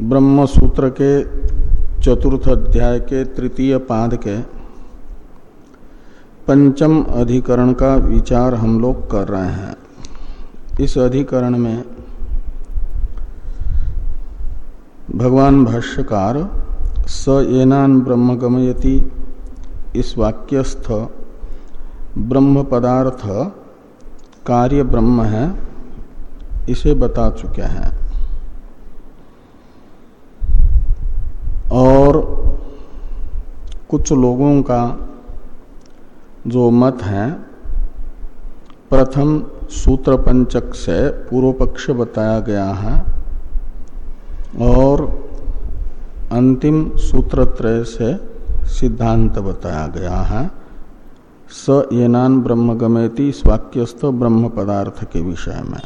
ब्रह्म सूत्र के चतुर्थ अध्याय के तृतीय पाद के पंचम अधिकरण का विचार हम लोग कर रहे हैं। इस अधिकरण में भगवान भाष्यकार स येनान ब्रह्म गमयति इस वाक्यस्थ ब्रह्म पदार्थ कार्य ब्रह्म है, इसे बता चुके हैं और कुछ लोगों का जो मत है, प्रथम सूत्र पंचक से पूर्व पक्ष बताया गया है और अंतिम सूत्र त्रय से सिद्धांत बताया गया है। स येनान ब्रह्म गमेति स्वाक्यस्थ ब्रह्म पदार्थ के विषय में।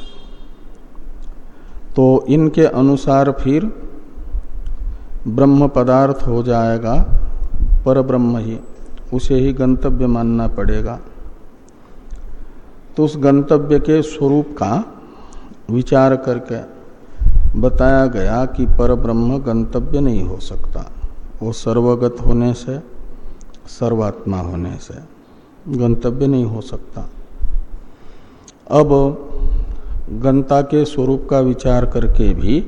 तो इनके अनुसार फिर ब्रह्म पदार्थ हो जाएगा। पर ब्रह्म ही, उसे ही गंतव्य मानना पड़ेगा। तो उस गंतव्य के स्वरूप का विचार करके बताया गया कि पर ब्रह्म गंतव्य नहीं हो सकता। वो सर्वगत होने से, सर्वात्मा होने से गंतव्य नहीं हो सकता। अब गंता के स्वरूप का विचार करके भी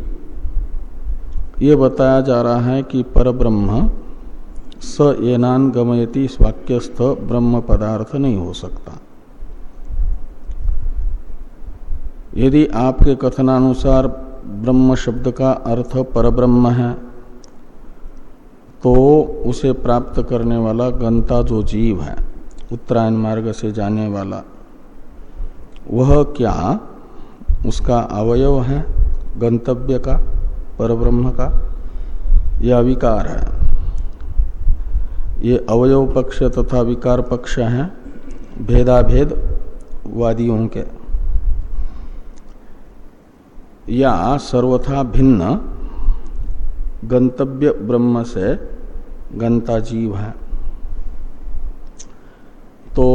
ये बताया जा रहा है कि पर ब्रह्म स येनान गमयति स्वाक्यस्थ ब्रह्म पदार्थ नहीं हो सकता। यदि आपके कथनानुसार ब्रह्म शब्द का अर्थ परब्रह्म है तो उसे प्राप्त करने वाला गंता जो जीव है, उत्तरायण मार्ग से जाने वाला, वह क्या उसका अवयव है, गंतव्य का, परब्रह्म का, या विकार है? ये अवयव पक्ष तथा विकार पक्ष है, भेदाभेद वादियों के। या सर्वथा भिन्न, गंतव्य ब्रह्म से गंता जीव है। तो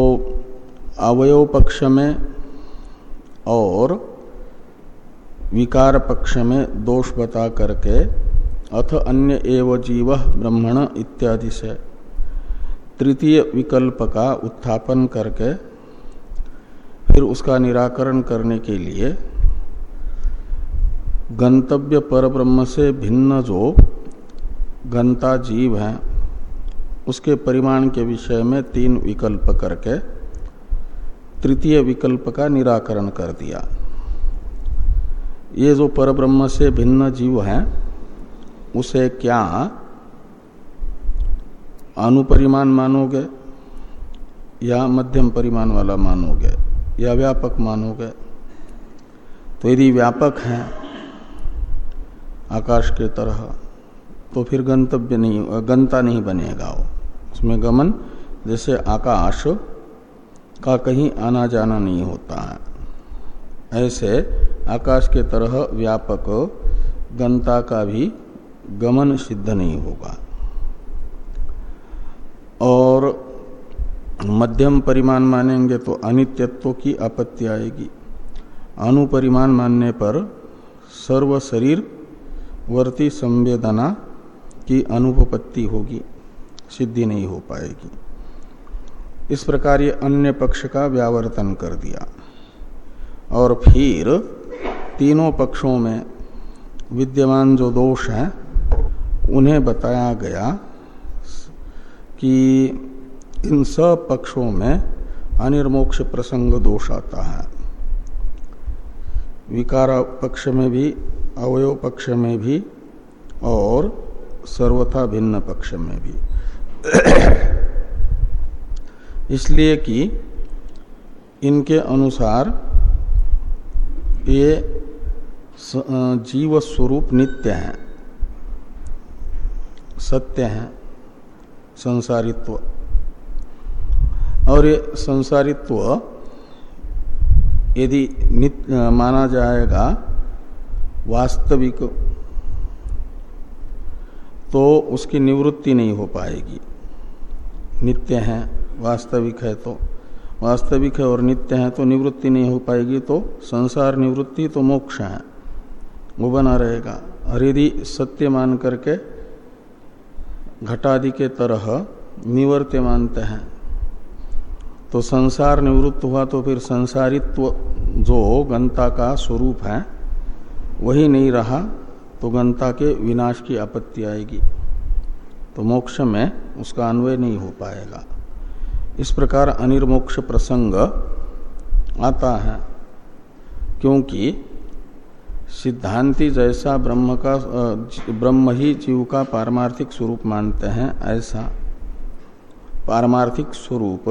अवयव पक्ष में और विकार पक्ष में दोष बता करके अथ अन्य एव जीव ब्रह्मण इत्यादि से तृतीय विकल्प का उत्थापन करके फिर उसका निराकरण करने के लिए गंतव्य पर ब्रह्म से भिन्न जो गंता जीव है, उसके परिमाण के विषय में तीन विकल्प करके तृतीय विकल्प का निराकरण कर दिया। ये जो परब्रह्म से भिन्न जीव है, उसे क्या अनुपरिमाण मानोगे या मध्यम परिमाण वाला मानोगे या व्यापक मानोगे? तो यदि व्यापक है, आकाश के तरह तो फिर गंतव्य नहीं, गंता नहीं बनेगा वो। उसमें गमन, जैसे आकाश का कहीं आना जाना नहीं होता है। ऐसे आकाश के तरह व्यापक गंता का भी गमन सिद्ध नहीं होगा। और मध्यम परिमाण मानेंगे तो अनित्यत्व की आपत्ति आएगी। अनुपरिमाण मानने पर सर्व शरीर वर्ती संवेदना की अनुपपत्ति होगी, सिद्धि नहीं हो पाएगी। इस प्रकार ये अन्य पक्ष का व्यावर्तन कर दिया। और फिर तीनों पक्षों में विद्यमान जो दोष हैं, उन्हें बताया गया कि इन सब पक्षों में अनिर्मोक्ष प्रसंग दोष आता है। विकार पक्ष में भी, अवयव पक्ष में भी और सर्वथा भिन्न पक्ष में भी। इसलिए कि इनके अनुसार ये जीव स्वरूप नित्य हैं, सत्य है। संसारित्व। और ये संसारित्व यदि माना जाएगा वास्तविक तो उसकी निवृत्ति नहीं हो पाएगी। नित्य है, वास्तविक है तो। वास्तविक है और नित्य है तो निवृत्ति नहीं हो पाएगी तो संसार निवृत्ति तो मोक्ष है। वो बना रहेगा। और यदि सत्य मान करके घटादि के तरह निवर्त्य मानते हैं। तो संसार निवृत्त हुआ तो फिर संसारित्व जो गंता का स्वरूप है, वही नहीं रहा तो गंता के विनाश की आपत्ति आएगी। तो मोक्ष में उसका अन्वय नहीं हो पाएगा। इस प्रकार अनिर्मोक्ष प्रसंग आता है, क्योंकि सिद्धांति जैसा ब्रह्म का ब्रह्म ही जीव का पारमार्थिक स्वरूप मानते हैं, ऐसा। पारमार्थिक स्वरूप,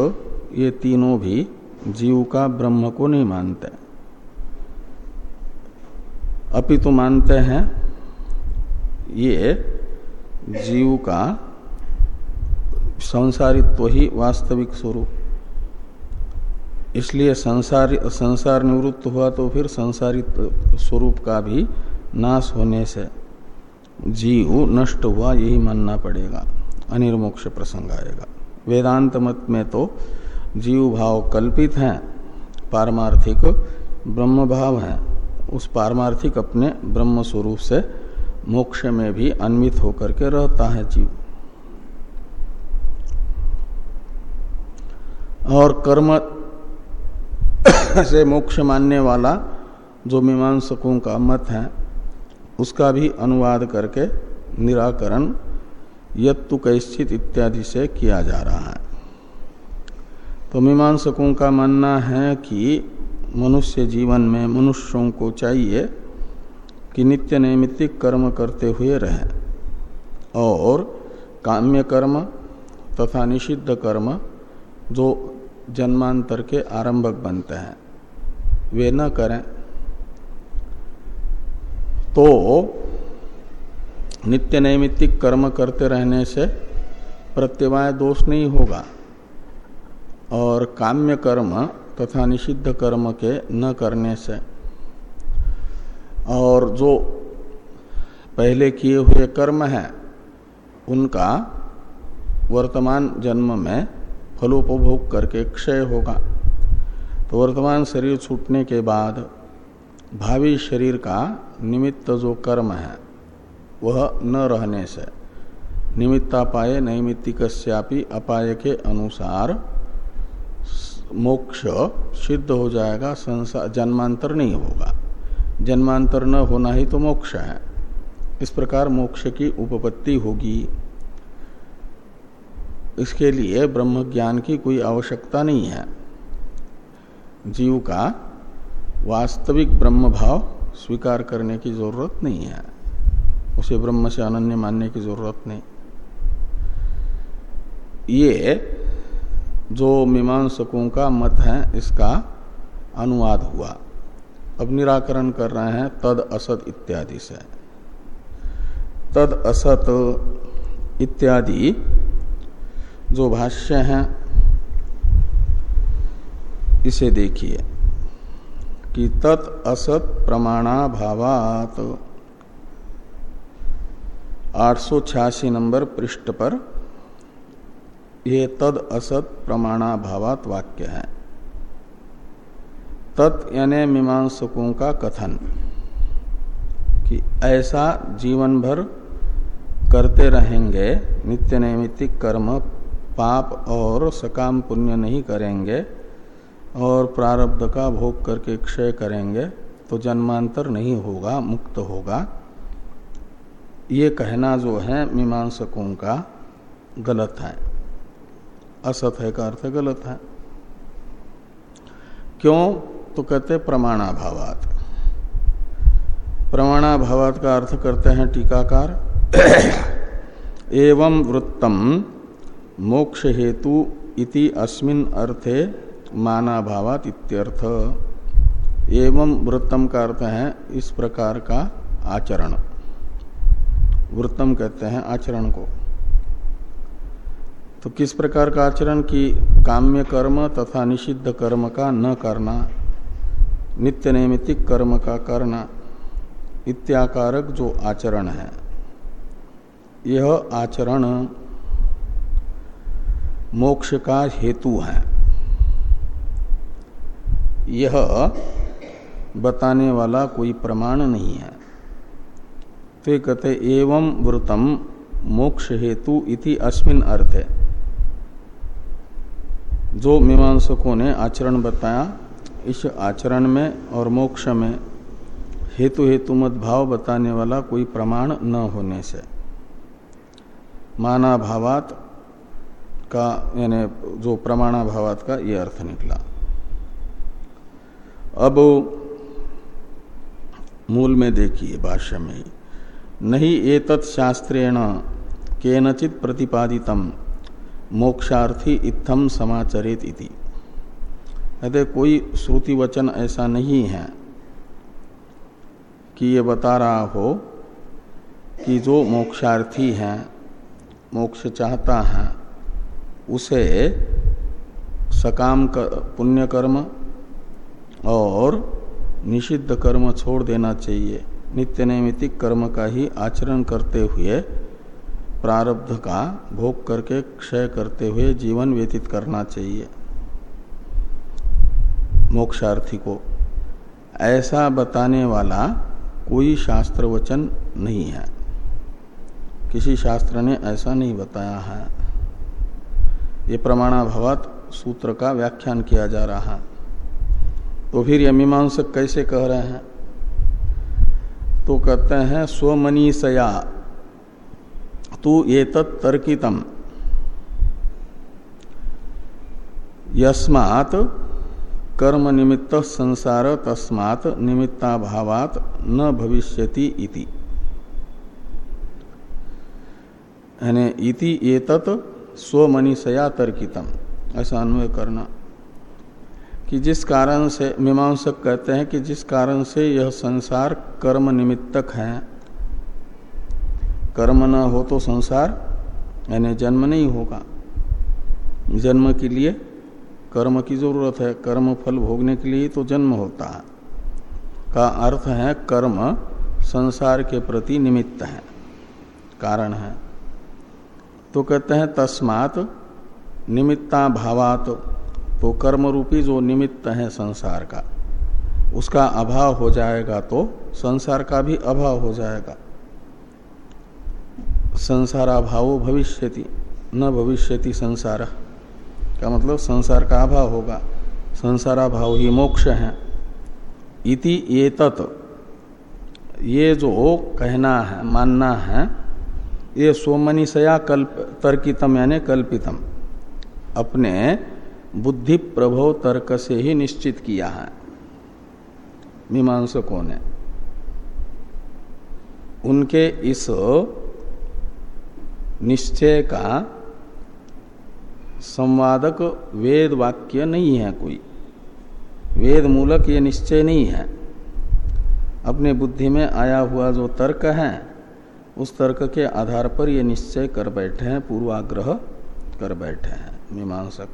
ये तीनों भी जीव का ब्रह्म को नहीं मानते। अपितु तो मानते हैं, ये जीव का संसारित्व ही वास्तविक स्वरूप। इसलिए संसार संसार निवृत्त हुआ तो फिर संसारित स्वरूप का भी नाश होने से जीव नष्ट हुआ, यही मानना पड़ेगा। अनिर्मोक्ष प्रसंग आएगा। वेदांत मत में तो जीव भाव कल्पित हैं, पारमार्थिक ब्रह्म भाव है। उस पारमार्थिक अपने ब्रह्म स्वरूप से मोक्ष में भी अन्वित होकर के रहता है जीव। और कर्म से मोक्ष मानने वाला जो मीमांसकों का मत है, उसका भी अनुवाद करके निराकरण यत्तु कैश्चित इत्यादि से किया जा रहा है। तो मीमांसकों का मानना है कि मनुष्य जीवन में मनुष्यों को चाहिए कि नित्य नैमित्तिक कर्म करते हुए रहे और काम्य कर्म तथा निषिद्ध कर्म जो जन्मांतर के आरंभक बनते हैं। वे न करें। तो नित्य नैमित्तिक कर्म करते रहने से प्रत्यवाय दोष नहीं होगा और काम्य कर्म तथा निषिद्ध कर्म के न करने से। और जो पहले किए हुए कर्म हैं, उनका वर्तमान जन्म में फलोपभोग करके क्षय होगा। तो वर्तमान शरीर छूटने के बाद भावी शरीर का निमित्त जो कर्म है, वह न रहने से, निमित्तापाय नैमित्तिकस्यापि अपाय के अनुसार मोक्ष सिद्ध हो जाएगा संसार जन्मांतर नहीं होगा। जन्मांतर न होना ही तो मोक्ष है। इस प्रकार मोक्ष की उपपत्ति होगी। इसके लिए ब्रह्म ज्ञान की कोई आवश्यकता नहीं है। जीव का वास्तविक ब्रह्म भाव स्वीकार करने की ज़रूरत नहीं है। उसे ब्रह्म से अनन्य मानने की ज़रूरत नहीं। ये जो मीमांसकों का मत है, इसका अनुवाद हुआ। अब निराकरण कर रहे हैं तद असत इत्यादि से। तद असत इत्यादि जो भाष्य है, इसे देखिए। कि तत् असत प्रमाणाभावात। आठ नंबर पृष्ठ पर ये तद असत प्रमाणाभावात वाक्य है। तत् यानी मीमांसकों का कथन, कि ऐसा जीवन भर करते रहेंगे नित्य नैमित्तिक कर्म पाप और सकाम पुण्य नहीं करेंगे और प्रारब्ध का भोग करके क्षय करेंगे तो जन्मांतर नहीं होगा, मुक्त होगा। ये कहना जो है मीमांसकों का गलत है। असत है का अर्थ गलत है। क्यों? तो कहते प्रमाणाभावात। प्रमाणाभावात का अर्थ करते हैं टीकाकार। एवं वृत्तम मोक्ष हेतु इति अस्मिन अर्थे मानाभावात इत्यर्थ। एवं वृत्तम का अर्थ है इस प्रकार का आचरण। वृत्तम कहते हैं आचरण को। तो किस प्रकार का आचरण की काम्य कर्म तथा निषिद्ध कर्म का न करना, नित्य नैमित्तिक कर्म का करना इत्याकारक जो आचरण है। यह आचरण मोक्ष का हेतु है। यह बताने वाला कोई प्रमाण नहीं है। तो कहते, एवं व्रतम मोक्ष हेतु इति अस्मिन अर्थ। है जो मीमांसकों ने आचरण बताया, इस आचरण में और मोक्ष में हेतु हेतु मत भाव बताने वाला कोई प्रमाण न होने से। माना भावात का, यानी जो प्रमाणा भावात का, ये अर्थ निकला। अब मूल में देखिए भाष्य में, नहीं एतत् शास्त्रेण केनचित प्रतिपादितम, मोक्षार्थी इत्थम समाचरित इति। कहते कोई श्रुति वचन ऐसा नहीं है कि ये बता रहा हो कि जो मोक्षार्थी है, मोक्ष चाहता है उसे सकाम कर, पुण्य कर्म और निषिद्ध कर्म छोड़ देना चाहिए। नित्य नैमितिक कर्म का ही आचरण करते हुए प्रारब्ध का भोग करके क्षय करते हुए जीवन व्यतीत करना चाहिए। मोक्षार्थी को ऐसा बताने वाला कोई शास्त्र वचन नहीं है। किसी शास्त्र ने ऐसा नहीं बताया है। ये प्रमाणाभावत सूत्र का व्याख्यान किया जा रहा है। तो फिर यह मीमांसक कैसे कह रहे हैं? तो कहते हैं, स्वमनीषया, तू ये तर्कितम। यस्मात् कर्म निमित्त संसार, तस्मात् निमित्ताभावात न भविष्यति इति। यानी इति स्वमनीषया तर्कितम ऐसा अन्वय करना। कि जिस कारण से, मीमांसक कहते हैं कि जिस कारण से यह संसार कर्म निमित्तक है। कर्म न हो तो संसार, यानी जन्म नहीं होगा। जन्म के लिए कर्म की ज़रूरत है। कर्म फल भोगने के लिए तो जन्म होता है। का अर्थ है कर्म संसार के प्रति निमित्त है। कारण है। तो कहते हैं, तस्मात निमित्ता भावात तो कर्म रूपी जो निमित्त है संसार का, उसका अभाव हो जाएगा तो संसार का भी अभाव हो जाएगा। संसाराभावो भविष्यति, न भविष्यति संसार। का मतलब संसार का अभाव होगा, संसाराभाव ही मोक्ष है। इति ये तत् ये जो कहना है, मानना है ये सोमनिशया कल्प, तर्कितम यानी कल्पितम। अपने बुद्धि प्रभव तर्क से ही निश्चित किया है। मीमांसकों ने। उनके इस निश्चय का संवादक वेद वाक्य नहीं है कोई। वेद मूलक ये निश्चय नहीं है। अपने बुद्धि में आया हुआ जो तर्क है उस तर्क के आधार पर ये निश्चय कर बैठे हैं, पूर्वाग्रह कर बैठे हैं, मीमांसक।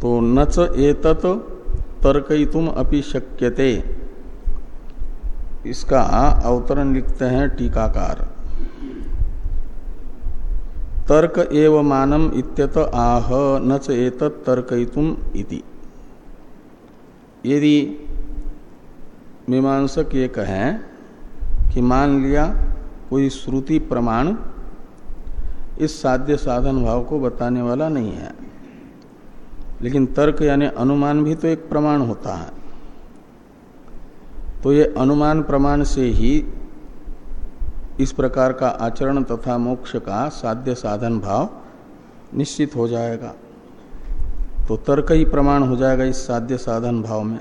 तो नच एतत तर्कयितुम अपि शक्यते। इसका अवतरण लिखते हैं टीकाकार। तर्क एव मानम इत्यत आह, न चेत तर्कयितुम इति। यदि मीमांसक ये कहें कि मान लिया, कोई श्रुति प्रमाण इस साध्य साधन भाव को बताने वाला नहीं है। लेकिन तर्क यानी अनुमान भी तो एक प्रमाण होता है। तो ये अनुमान प्रमाण से ही इस प्रकार का आचरण तथा मोक्ष का साध्य साधन भाव निश्चित हो जाएगा। तो तर्क ही प्रमाण हो जाएगा इस साध्य साधन भाव में।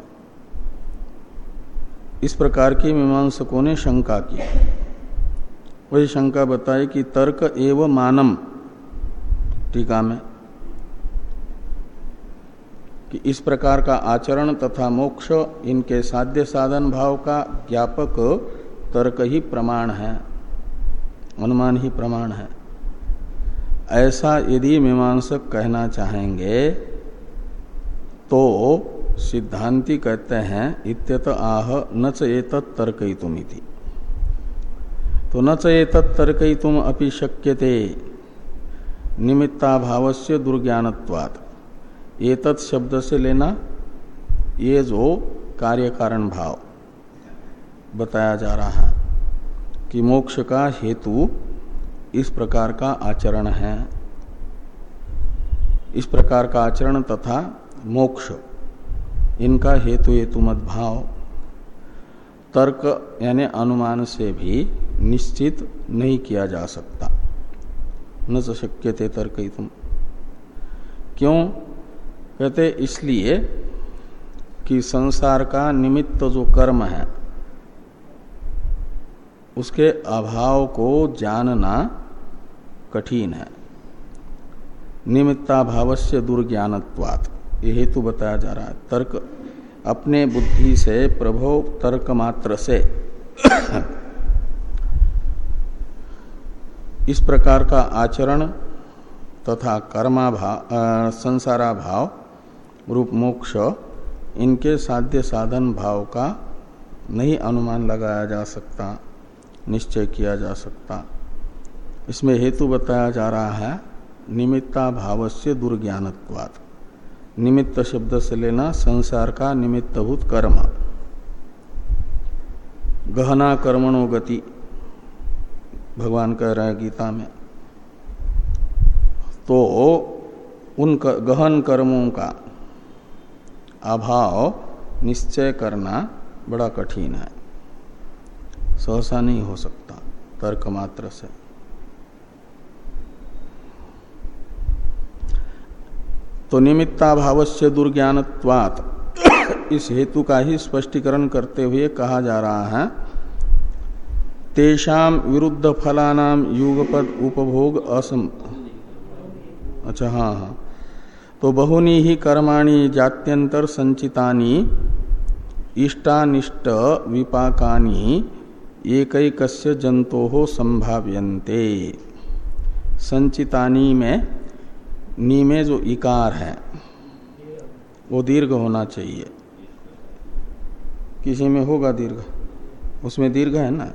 इस प्रकार की मीमांसकों ने शंका की। वही शंका बताई कि तर्क एवं मानम टीका में कि इस प्रकार का आचरण तथा मोक्ष इनके साध्य साधन भाव का ज्ञापक तर्क ही प्रमाण है। अनुमान ही प्रमाण है। ऐसा यदि मीमांसक कहना चाहेंगे तो सिद्धांति कहते हैं, इत्यत आह न चेत तर्कयितुम तो न चेत तर्कयितुम अपि शक्यते। निमित्ताभाव से दुर्ज्ञानत्वात्। ये शब्द से लेना, ये जो कार्य कारण भाव बताया जा रहा है। कि मोक्ष का हेतु इस प्रकार का आचरण है। इस प्रकार का आचरण तथा मोक्ष, इनका हेतु हेतु मत भाव तर्क यानी अनुमान से भी निश्चित नहीं किया जा सकता। न तो शक्य थे तर्क तुम क्यों? कहते इसलिए कि संसार का निमित्त जो कर्म है उसके अभाव को जानना कठिन है। निमित्ताभाव से दुर्ज्ञानत्वात्। ये हेतु बताया जा रहा है। तर्क अपने बुद्धि से प्रभो तर्क मात्र से। इस प्रकार का आचरण तथा कर्मा भाव संसारा भाव रूप मोक्ष, इनके साध्य साधन भाव का नहीं अनुमान लगाया जा सकता। निश्चय किया जा सकता। इसमें हेतु बताया जा रहा है, निमित्ता भाव से दुर्ज्ञानत्वात्। निमित्त शब्द से लेना संसार का निमित्तभूत कर्म। गहना कर्मणो गति, भगवान कह रहे हैं गीता में। तो उन गहन कर्मों का अभाव निश्चय करना बड़ा कठिन है। सहसा नहीं हो सकता। तर्क मात्र से। तो निमित्ताभाव से दुर्ज्ञानत्वात इस हेतु का ही स्पष्टीकरण करते हुए कहा जा रहा है तेषाम विरुद्ध फलानाम युगपद उपभोग असम अच्छा हाँ हाँ। तो बहुनी ही कर्माणी जात्यंतर संचितानी, इष्टानिष्ट विपाकानी एक जंतो हो संभाव्यन्ते। संचितानी में, नी में जो इकार है, वो दीर्घ होना चाहिए। किसी में होगा दीर्घ? उसमें दीर्घ है ना?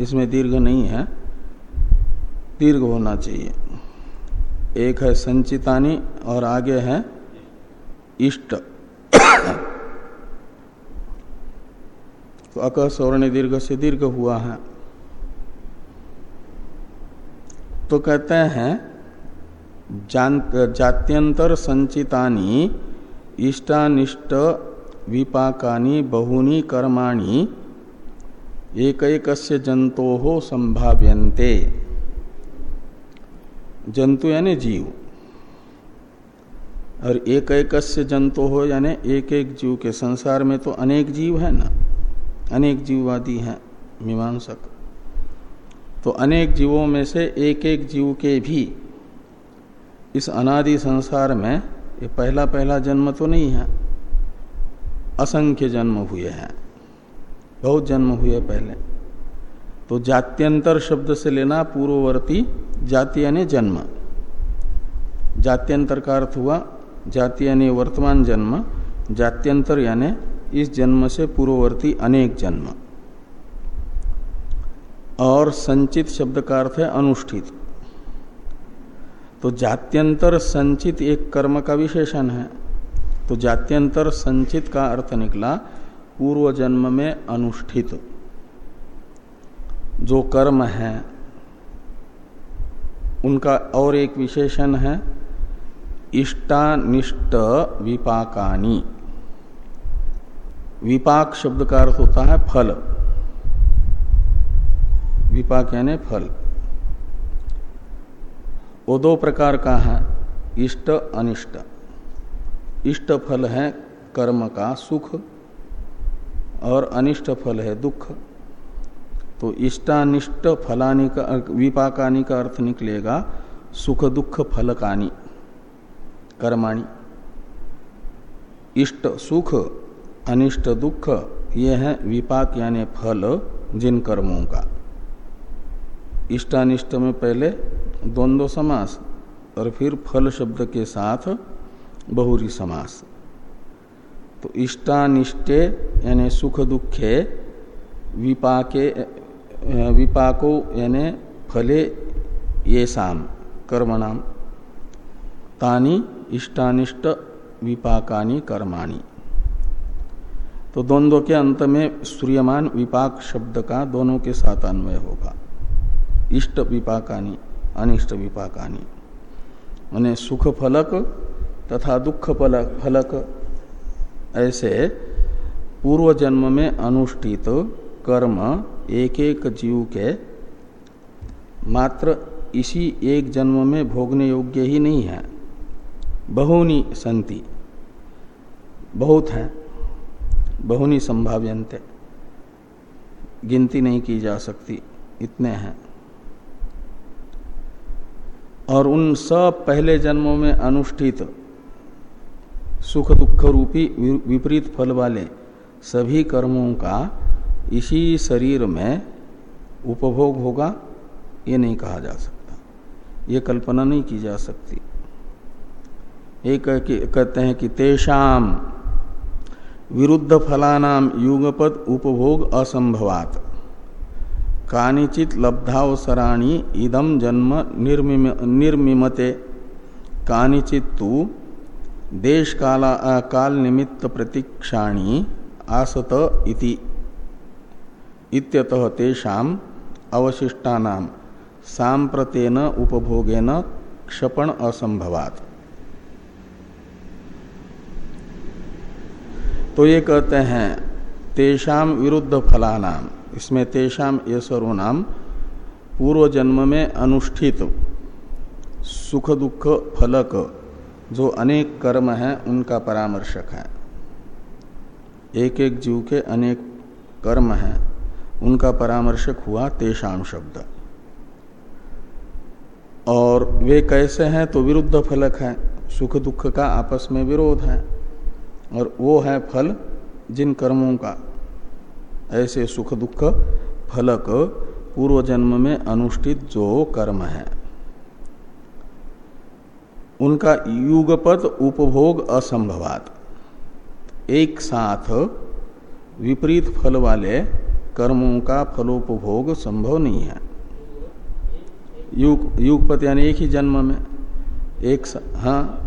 इसमें दीर्घ नहीं है। दीर्घ होना चाहिए। एक है संचितानी और आगे है इष्ट। तो अक स्वर्ण दीर्घ से दीर्घ हुआ है। तो कहते हैं जात्यंतर संचितानी, इष्टानिष्ट विपाकानी, बहुनी कर्माणी एक एक जंतो हो संभाव्यन्ते। जंतु यानी जीव। और एक एक जंतु हो यानी एक एक जीव के संसार में तो अनेक जीव है ना। अनेक जीववादी हैं, मीमांसक। तो अनेक जीवों में से एक एक जीव के भी इस अनादि संसार में ये पहला पहला जन्म तो नहीं है, असंख्य जन्म हुए हैं, बहुत जन्म हुए पहले। तो जात्यंतर शब्द से लेना पूर्ववर्ती जाति यानी जन्म। जात्यंतर का अर्थ हुआ जाति यानी वर्तमान जन्म, जात्यंतर यानी इस जन्म से पूर्ववर्ती अनेक जन्म। और संचित शब्द का अर्थ है अनुष्ठित। तो जात्यंतर संचित एक कर्म का विशेषण है। तो जात्यंतर संचित का अर्थ निकला पूर्व जन्म में अनुष्ठित। जो कर्म है, उनका और एक विशेषण है, इष्टानिष्ट विपाकानी। विपाक शब्द का अर्थ होता है फल। विपाक यानी फल। वो दो प्रकार का है, इष्ट, अनिष्ट। इष्ट फल है कर्म का सुख और अनिष्ट फल है दुख। तो इष्टानिष्ट फलानी का, विपाकानी का अर्थ निकलेगा सुख दुख फलकानी, कर्माणी। इष्ट सुख अनिष्ट दुख, ये है विपाक यानी फल जिन कर्मों का। इष्टानिष्ट में पहले द्वंद्व समास और फिर फल शब्द के साथ बहुरी समास। तो इष्टानिष्टे यानी सुख दुखे, विपाके, विपाको यानी फले, ये शाम कर्म नाम तानी इष्टानिष्ट, विपाकानी, कर्माणी। तो द्वंद्व के अंत में सूर्यमान विपाक शब्द का दोनों के साथ अन्वय होगा। इष्ट विपाकानी, अनिष्ट विपाकानी। उन्हें सुख फलक तथा दुख फलक फलक ऐसे पूर्व जन्म में अनुष्ठित कर्म एक एक जीव के मात्र इसी एक जन्म में भोगने योग्य ही नहीं है। बहुनी संति, बहुत हैं। बहुनी संभाव्यंते। गिनती नहीं की जा सकती, इतने हैं। और उन सब पहले जन्मों में अनुष्ठित सुख दुख रूपी विपरीत फल वाले सभी कर्मों का इसी शरीर में उपभोग होगा, ये नहीं कहा जा सकता। ये कल्पना नहीं की जा सकती। एक कहते हैं कि तेषाम विरुद्ध फलानाम युगपद उपभोग असंभवात। कानिचित लब्धावसराणी इदम जन्म निर्मिम, निर्मिमते। कानिचित तु देश काला काल निमित्त प्रतीक्षाणी आसत इति। इत्यतः तेषाम अवशिष्टानाम सांप्रतेन उपभोगेन क्षपण असंभवात। तो ये कहते हैं तेषाम विरुद्ध फलानाम इसमें तेषाम ये सर्वनाम पूर्व जन्म में अनुष्ठित सुख दुख फलक जो अनेक कर्म हैं, उनका परामर्शक है। एक एक जीव के अनेक कर्म हैं, उनका परामर्शक हुआ तेषाम शब्द। और वे कैसे हैं तो विरुद्ध फलक है। सुख दुख का आपस में विरोध है। और वो है फल जिन कर्मों का। ऐसे सुख दुख फलक पूर्व जन्म में अनुष्ठित जो कर्म है। उनका युगपत उपभोग असंभवात। एक साथ विपरीत फल वाले कर्मों का फलोपभोग संभव नहीं है। युग, युगपत यानी एक ही जन्म में। एक हाँ।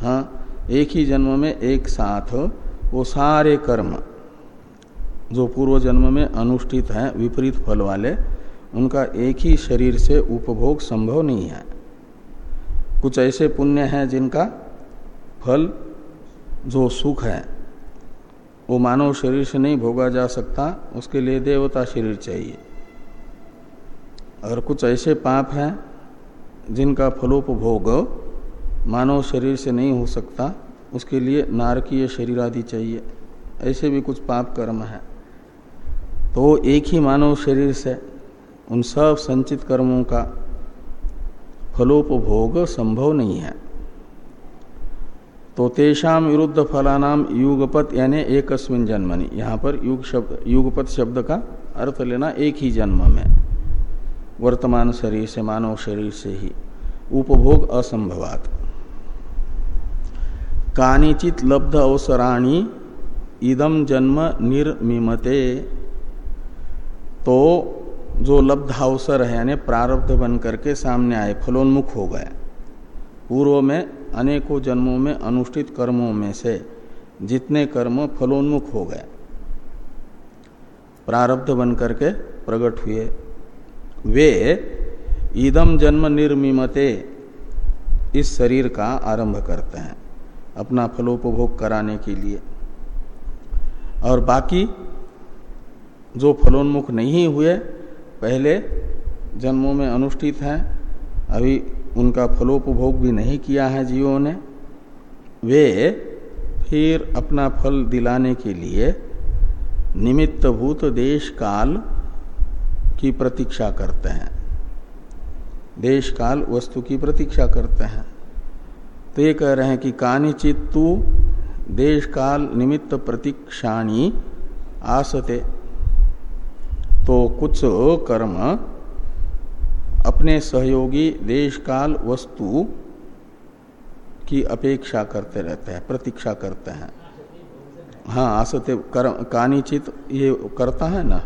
हाँ। एक ही जन्म में एक साथ वो सारे कर्म जो पूर्व जन्म में अनुष्ठित हैं, विपरीत फल वाले, उनका एक ही शरीर से उपभोग संभव नहीं है। कुछ ऐसे पुण्य हैं जिनका फल जो सुख है, वो मानव शरीर से नहीं भोगा जा सकता, उसके लिए देवता शरीर चाहिए। और कुछ ऐसे पाप हैं जिनका फलोपभोग मानव शरीर से नहीं हो सकता, उसके लिए नारकीय शरीर आदि चाहिए। ऐसे भी कुछ पाप कर्म है। तो एक ही मानव शरीर से उन सब संचित कर्मों का फलोपभोग संभव नहीं है। तो तेषाम विरुद्ध फलानाम युगपत यानी एक जन्मनि। यहाँ पर युग शब्द, युगपत शब्द का अर्थ लेना एक ही जन्म में। वर्तमान शरीर से, मानव शरीर से ही। उपभोग असंभवात। कानिचित लब्ध अवसराणी इदम जन्म निर्मिमते। तो जो लब्ध अवसर है, यानी प्रारब्ध बन करके सामने आए, फलोन्मुख हो गए। पूर्व में अनेकों जन्मों में अनुष्ठित कर्मों में से जितने कर्म फलोन्मुख हो गए, प्रारब्ध बन करके प्रकट हुए। वे ईदम जन्म निर्मिमते, इस शरीर का आरंभ करते हैं। अपना फलोपभोग कराने के लिए। और बाकी जो फलोन्मुख नहीं हुए, पहले जन्मों में अनुष्ठित हैं, अभी उनका फलोपभोग भी नहीं किया है जीवों ने। वे फिर अपना फल दिलाने के लिए निमित्तभूत देश काल की प्रतीक्षा करते हैं। देश काल वस्तु की प्रतीक्षा करते हैं। तो ये कह रहे हैं कि कानिचित्तु देश काल निमित्त प्रतीक्षाणी आसते। तो कुछ कर्म अपने सहयोगी देश काल वस्तु की अपेक्षा करते रहते हैं, प्रतीक्षा करते हैं। हाँ आसते कर्म कानिचित ये करता है ना?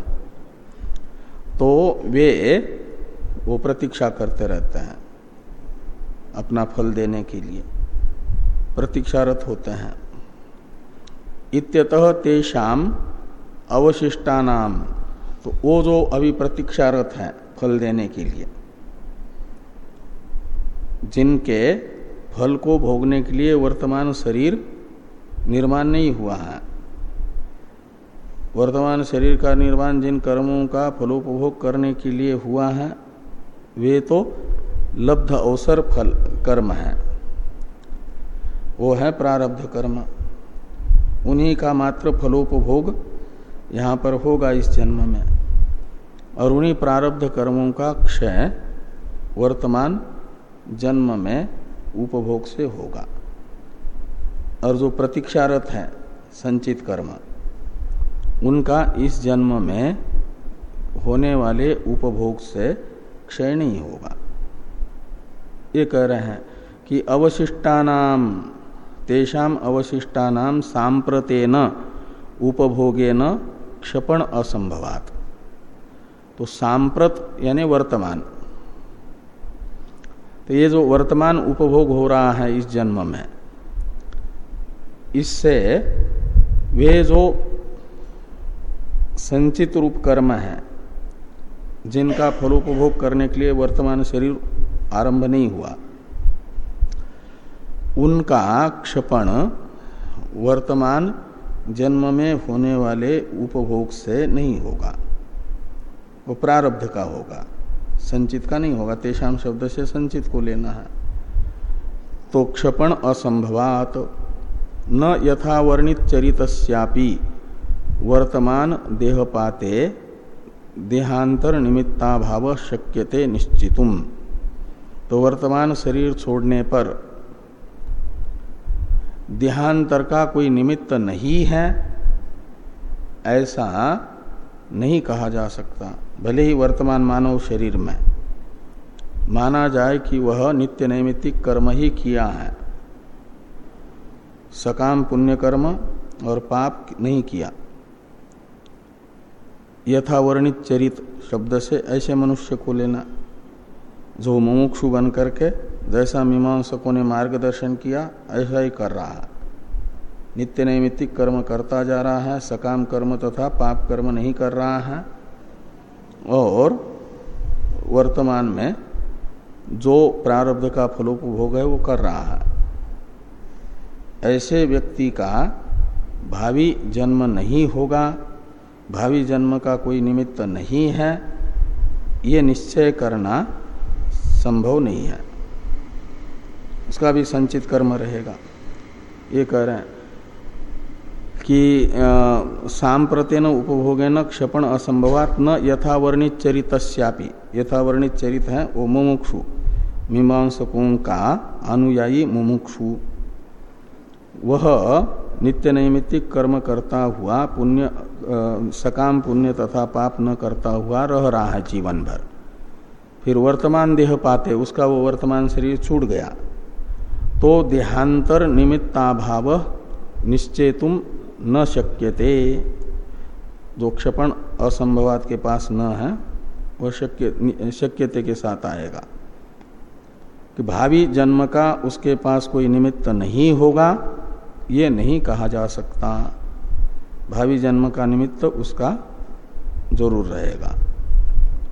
तो वे वो प्रतीक्षा करते रहते हैं अपना फल देने के लिए। प्रतीक्षारत होते हैं। इत्यतः तेषाम अवशिष्टानाम तो वो जो अभी प्रतीक्षारत है फल देने के लिए, जिनके फल को भोगने के लिए वर्तमान शरीर निर्माण नहीं हुआ है। वर्तमान शरीर का निर्माण जिन कर्मों का फलोपभोग करने के लिए हुआ है, वे तो लब्ध अवसर फल, कर्म है। वो है प्रारब्ध कर्म। उन्हीं का मात्र फलोपभोग यहाँ पर होगा इस जन्म में। और उन्हीं प्रारब्ध कर्मों का क्षय वर्तमान जन्म में उपभोग से होगा। और जो प्रतीक्षारत है संचित कर्म, उनका इस जन्म में होने वाले उपभोग से क्षय नहीं होगा। ये कह रहे हैं कि अवशिष्टानाम तेषाम अवशिष्टानाम सांप्रतेन उपभोगेन क्षपण असंभवात तो सांप्रत यानी वर्तमान। तो ये जो वर्तमान उपभोग हो रहा है इस जन्म में, इससे वे जो संचित रूप कर्म है, जिनका फलोपभोग करने के लिए वर्तमान शरीर आरंभ नहीं हुआ उनका क्षपण वर्तमान जन्म में होने वाले उपभोग से नहीं होगा। वो प्रारब्ध का होगा। संचित का नहीं होगा। तेषाम शब्द से संचित को लेना है। तो क्षपण असंभवात। न यथावर्णित चरितस्यापि वर्तमान देहपाते देहांतर निमित्ता भाव शक्यते निश्चितुम। तो वर्तमान शरीर छोड़ने पर देहांतर का कोई निमित्त नहीं है, ऐसा नहीं कहा जा सकता। भले ही वर्तमान मानव शरीर में माना जाए कि वह नित्य नैमित्तिक कर्म ही किया है। सकाम पुण्य कर्म और पाप नहीं किया। यथावर्णित चरित शब्द से ऐसे मनुष्य को लेना, जो मुमुक्षु बन करके जैसा मीमांसकों ने मार्गदर्शन किया, ऐसा ही कर रहा है। नित्य नैमित्तिक कर्म करता जा रहा है, सकाम कर्म तथा तो पाप कर्म नहीं कर रहा है। और वर्तमान में जो प्रारब्ध का फलोपभोग है, वो कर रहा है। ऐसे व्यक्ति का भावी जन्म नहीं होगा, भावी जन्म का कोई निमित्त नहीं है, ये निश्चय करना संभव नहीं है। उसका भी संचित कर्म रहेगा। ये कह रहे हैं कि सांप्रतेन उपभोगेन क्षपण असंभवात न यथावर्णित चरितस्यापि यथावर्णित चरित है वो मुमुक्षु। मीमांसकों का अनुयायी मुमुक्षु। वह नित्य नैमित्तिक कर्म करता हुआ पुण्य सकाम पुण्य तथा पाप न करता हुआ रह रहा है जीवन भर फिर वर्तमान देह पाते, उसका वो वर्तमान शरीर छूट गया। तो देहांतर निमित्ताभाव निश्चय तुम न शक्यते। जो क्षपण असंभवात के पास न है, वह शक्य, शक्यते के साथ आएगा। कि भावी जन्म का उसके पास कोई निमित्त नहीं होगा, ये नहीं कहा जा सकता। भावी जन्म का निमित्त उसका ज़रूर रहेगा।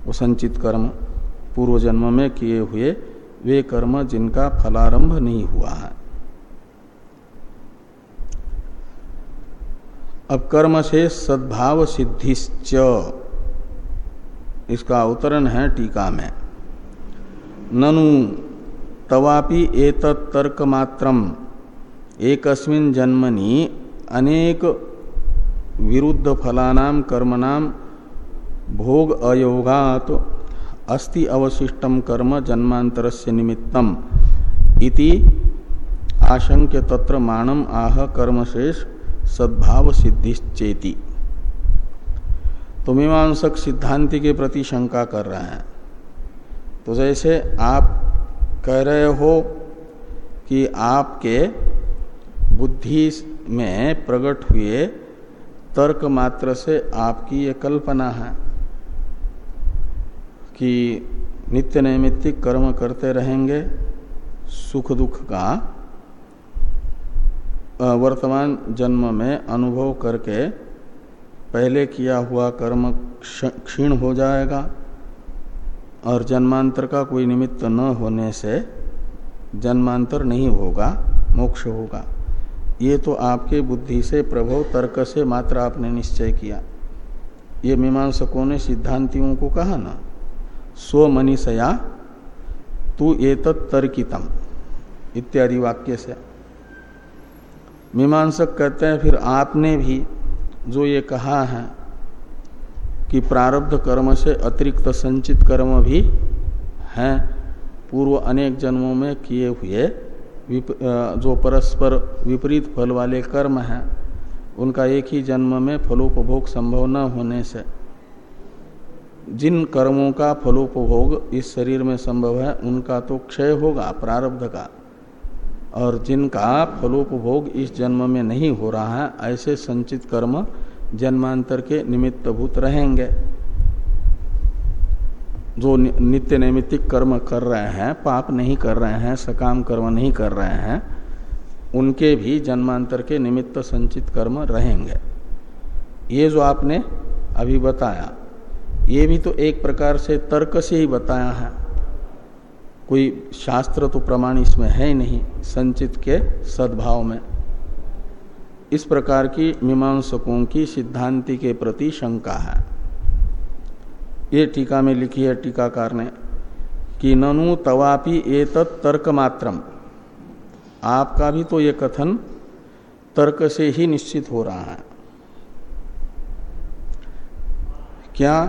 वो संचित कर्म पूर्व जन्म में किए हुए वे कर्म जिनका फलारंभ नहीं हुआ है। अब कर्म से सद्भाव सिद्धिश्च। इसका अवतरण है टीका में। ननु, तवापि एतत् तर्क मात्रम एकस्मिन जन्मनि अनेक विरुद्ध फलानाम कर्मनाम भोग अयोगात अस्ति अवशिष्टम कर्म जन्मांतरस्य निमित्तम इति आशंक्य तत्र मानम आह कर्मशेष सद्भाव सिद्धिश्चेति तो मीमांसक सिद्धांति के प्रति शंका कर रहे हैं। तो जैसे आप कह रहे हो कि आपके बुद्धि में प्रकट हुए तर्क मात्र से आपकी ये कल्पना है। कि नित्य नैमित्तिक कर्म करते रहेंगे, सुख दुख का वर्तमान जन्म में अनुभव करके पहले किया हुआ कर्म क्षीण हो जाएगा और जन्मांतर का कोई निमित्त न होने से जन्मांतर नहीं होगा, मोक्ष होगा। ये तो आपके बुद्धि से, प्रभव तर्क से मात्र आपने निश्चय किया। ये मीमांसकों ने सिद्धांतियों को कहा ना। स्व मनीषया तू एतत् तर्कितम इत्यादि वाक्य से। मीमांसक कहते हैं, फिर आपने भी जो ये कहा है कि प्रारब्ध कर्म से अतिरिक्त संचित कर्म भी हैं, पूर्व अनेक जन्मों में किए हुए जो परस्पर विपरीत फल वाले कर्म हैं, उनका एक ही जन्म में फलोपभोग संभव न होने से। जिन कर्मों का फलोपभोग इस शरीर में संभव है, उनका तो क्षय होगा, प्रारब्ध का। और जिनका फलोपभोग इस जन्म में नहीं हो रहा है, ऐसे संचित कर्म जन्मांतर के निमित्त भूत रहेंगे। जो नित्य नैमित्तिक कर्म कर रहे हैं, पाप नहीं कर रहे हैं, सकाम कर्म नहीं कर रहे हैं, उनके भी जन्मांतर के निमित्त संचित कर्म रहेंगे। ये जो आपने अभी बताया ये भी तो एक प्रकार से तर्क से ही बताया है। कोई शास्त्र तो प्रमाण इसमें है ही नहीं, संचित के सद्भाव में। इस प्रकार की मीमांसकों की सिद्धांति के प्रति शंका है। ये टीका में लिखी है टीकाकार ने कि ननु तवापि एतत् तर्क मात्रम आपका भी तो ये कथन तर्क से ही निश्चित हो रहा है। क्या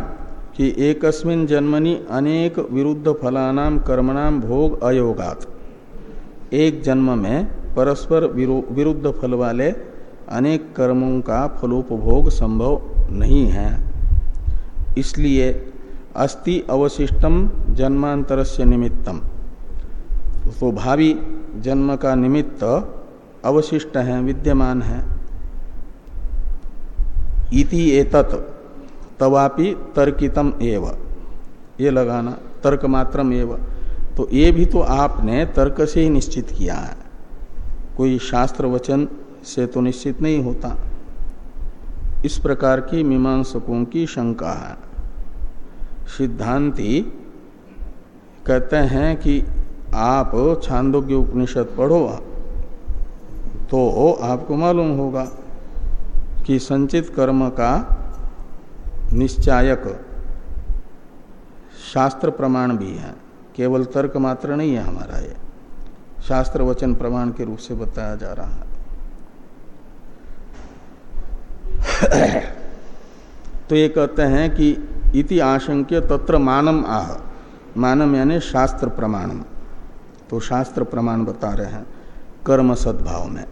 कि एकस्मिन जन्मनि अनेक विरुद्ध फलानाम कर्मणाम भोग अयोगात। एक जन्म में परस्पर विरुद्ध फल वाले अनेक कर्मों का फलोपभोग संभव नहीं है। इसलिए अस्ति अवशिष्टम जन्मांतरस्य निमित्तम। तो भावी जन्म का निमित्त अवशिष्ट है, विद्यमान है। इति एतत। तवापि तर्कितम एव। ये लगाना, तर्क मात्रम एव। तो ये भी तो आपने तर्क से ही निश्चित किया है। कोई शास्त्र वचन से तो निश्चित नहीं होता। इस प्रकार की मीमांसकों की शंका है। सिद्धांति कहते हैं कि आप छांदोग्य उपनिषद पढ़ो तो आपको मालूम होगा कि संचित कर्म का निश्चायक। शास्त्र प्रमाण भी है। केवल तर्क मात्र नहीं है हमारा ये। शास्त्र वचन प्रमाण के रूप से बताया जा रहा है। तो ये कहते हैं कि इति आशंक्य तत्र मानम आह। मानम यानी शास्त्र प्रमाणम। तो शास्त्र प्रमाण बता रहे हैं कर्म सद्भाव में।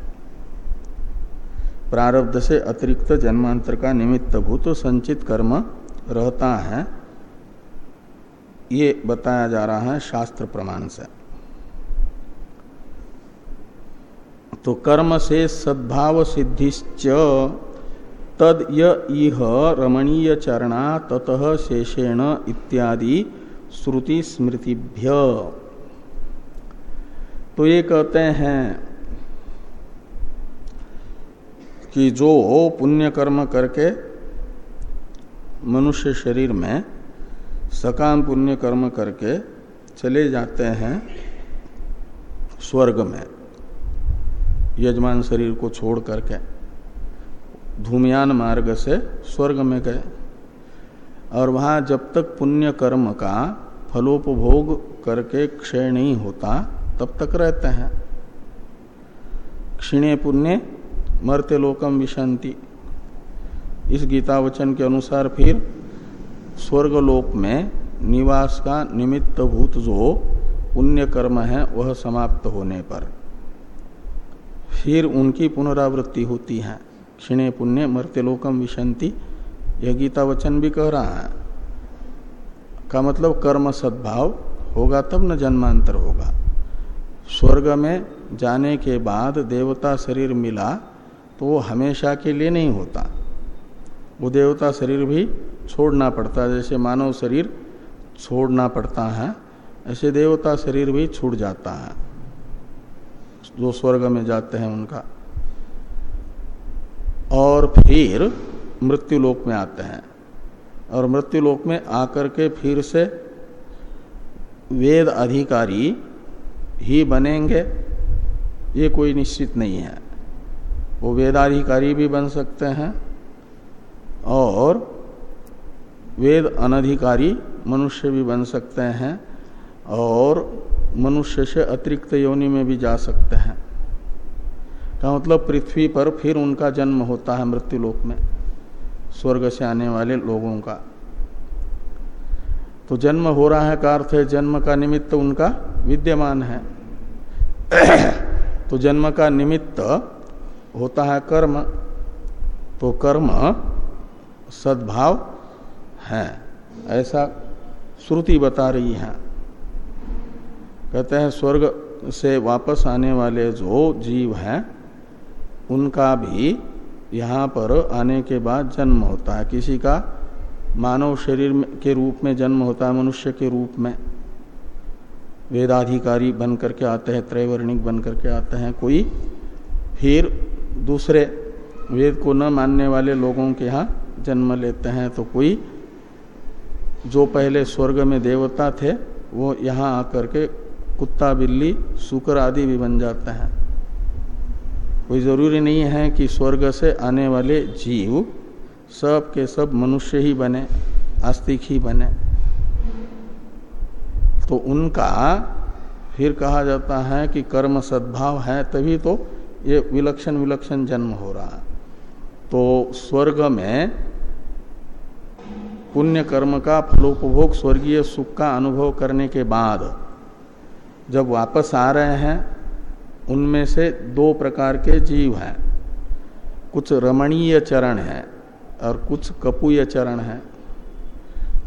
प्रारब्ध से अतिरिक्त जन्मांतर का निमित्त भूत संचित कर्म रहता है। ये बताया जा रहा है शास्त्र प्रमाण से। तो कर्म से सद्भाव सिद्धिश्च तद यह रमणीय चरणा ततः शेषेण इत्यादि श्रुति स्मृतिभ्य। तो ये कहते हैं कि जो पुण्य कर्म करके मनुष्य शरीर में सकाम पुण्य कर्म करके चले जाते हैं स्वर्ग में, यजमान शरीर को छोड़ करके, धूमयान मार्ग से स्वर्ग में गए। और वहाँ जब तक पुण्य कर्म का फलोपभोग करके क्षय नहीं होता, तब तक रहते हैं। क्षीणे पुण्य मरते लोकम विशांति। इस गीता वचन के अनुसार फिर स्वर्गलोक में निवास का निमित्त भूत जो पुण्य कर्म है, वह समाप्त होने पर। फिर उनकी पुनरावृत्ति होती है। क्षिणे पुण्य मर्त्य लोकम विशंति। यह गीता वचन भी कह रहा है। का मतलब कर्म सद्भाव होगा तब न जन्मांतर होगा। स्वर्ग में जाने के बाद देवता शरीर मिला तो वो हमेशा के लिए नहीं होता। वो देवता शरीर भी छोड़ना पड़ता है। जैसे मानव शरीर छोड़ना पड़ता है, ऐसे देवता शरीर भी छूट जाता है। जो स्वर्ग में जाते हैं उनका। और फिर मृत्यु लोक में आते हैं। और मृत्यु लोक में आकर के फिर से वेद अधिकारी ही बनेंगे, ये कोई निश्चित नहीं है। वो वेदाधिकारी भी बन सकते हैं और वेद अनधिकारी मनुष्य भी बन सकते हैं और मनुष्य से अतिरिक्त योनि में भी जा सकते हैं। का मतलब पृथ्वी पर फिर उनका जन्म होता है मृत्यु लोक में, स्वर्ग से आने वाले लोगों का। तो जन्म हो रहा है, का अर्थ है जन्म का निमित्त उनका विद्यमान है। तो जन्म का निमित्त होता है कर्म तो कर्म सद्भाव है। ऐसा श्रुति बता रही है। कहते हैं, स्वर्ग से वापस आने वाले जो जीव हैं, उनका भी यहाँ पर आने के बाद जन्म होता है। किसी का मानव शरीर के रूप में जन्म होता है, मनुष्य के रूप में। वेदाधिकारी बन करके आते हैं, त्रैवर्णिक बन करके आते हैं। कोई फिर दूसरे वेद को न मानने वाले लोगों के यहाँ जन्म लेते हैं तो कोई जो पहले स्वर्ग में देवता थे, वो यहाँ आकर के कुत्ता, बिल्ली सुकर आदि भी बन जाते हैं। कोई ज़रूरी नहीं है कि स्वर्ग से आने वाले जीव सब के सब मनुष्य ही बने, आस्तिक ही बने। तो उनका फिर कहा जाता है कि कर्म सद्भाव है, तभी तो ये विलक्षण विलक्षण जन्म हो रहा। है तो स्वर्ग में पुण्य कर्म का फलोपभोग, स्वर्गीय सुख का अनुभव करने के बाद जब वापस आ रहे हैं, उनमें से दो प्रकार के जीव हैं। कुछ रमणीय चरण है और कुछ कपूय चरण है।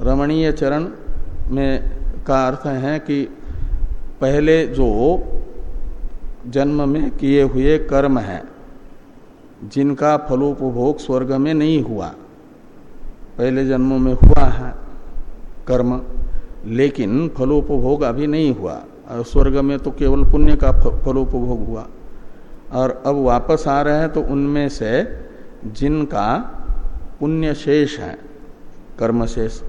रमणीय चरण में का अर्थ है कि पहले जो जन्म में किए हुए कर्म हैं, जिनका फलोपभोग स्वर्ग में नहीं हुआ। पहले जन्मों में हुआ है कर्म, लेकिन फलोपभोग अभी नहीं हुआ। स्वर्ग में तो केवल पुण्य का फलोपभोग हुआ। और अब वापस आ रहे हैं तो उनमें से जिनका पुण्य शेष है, कर्म शेष,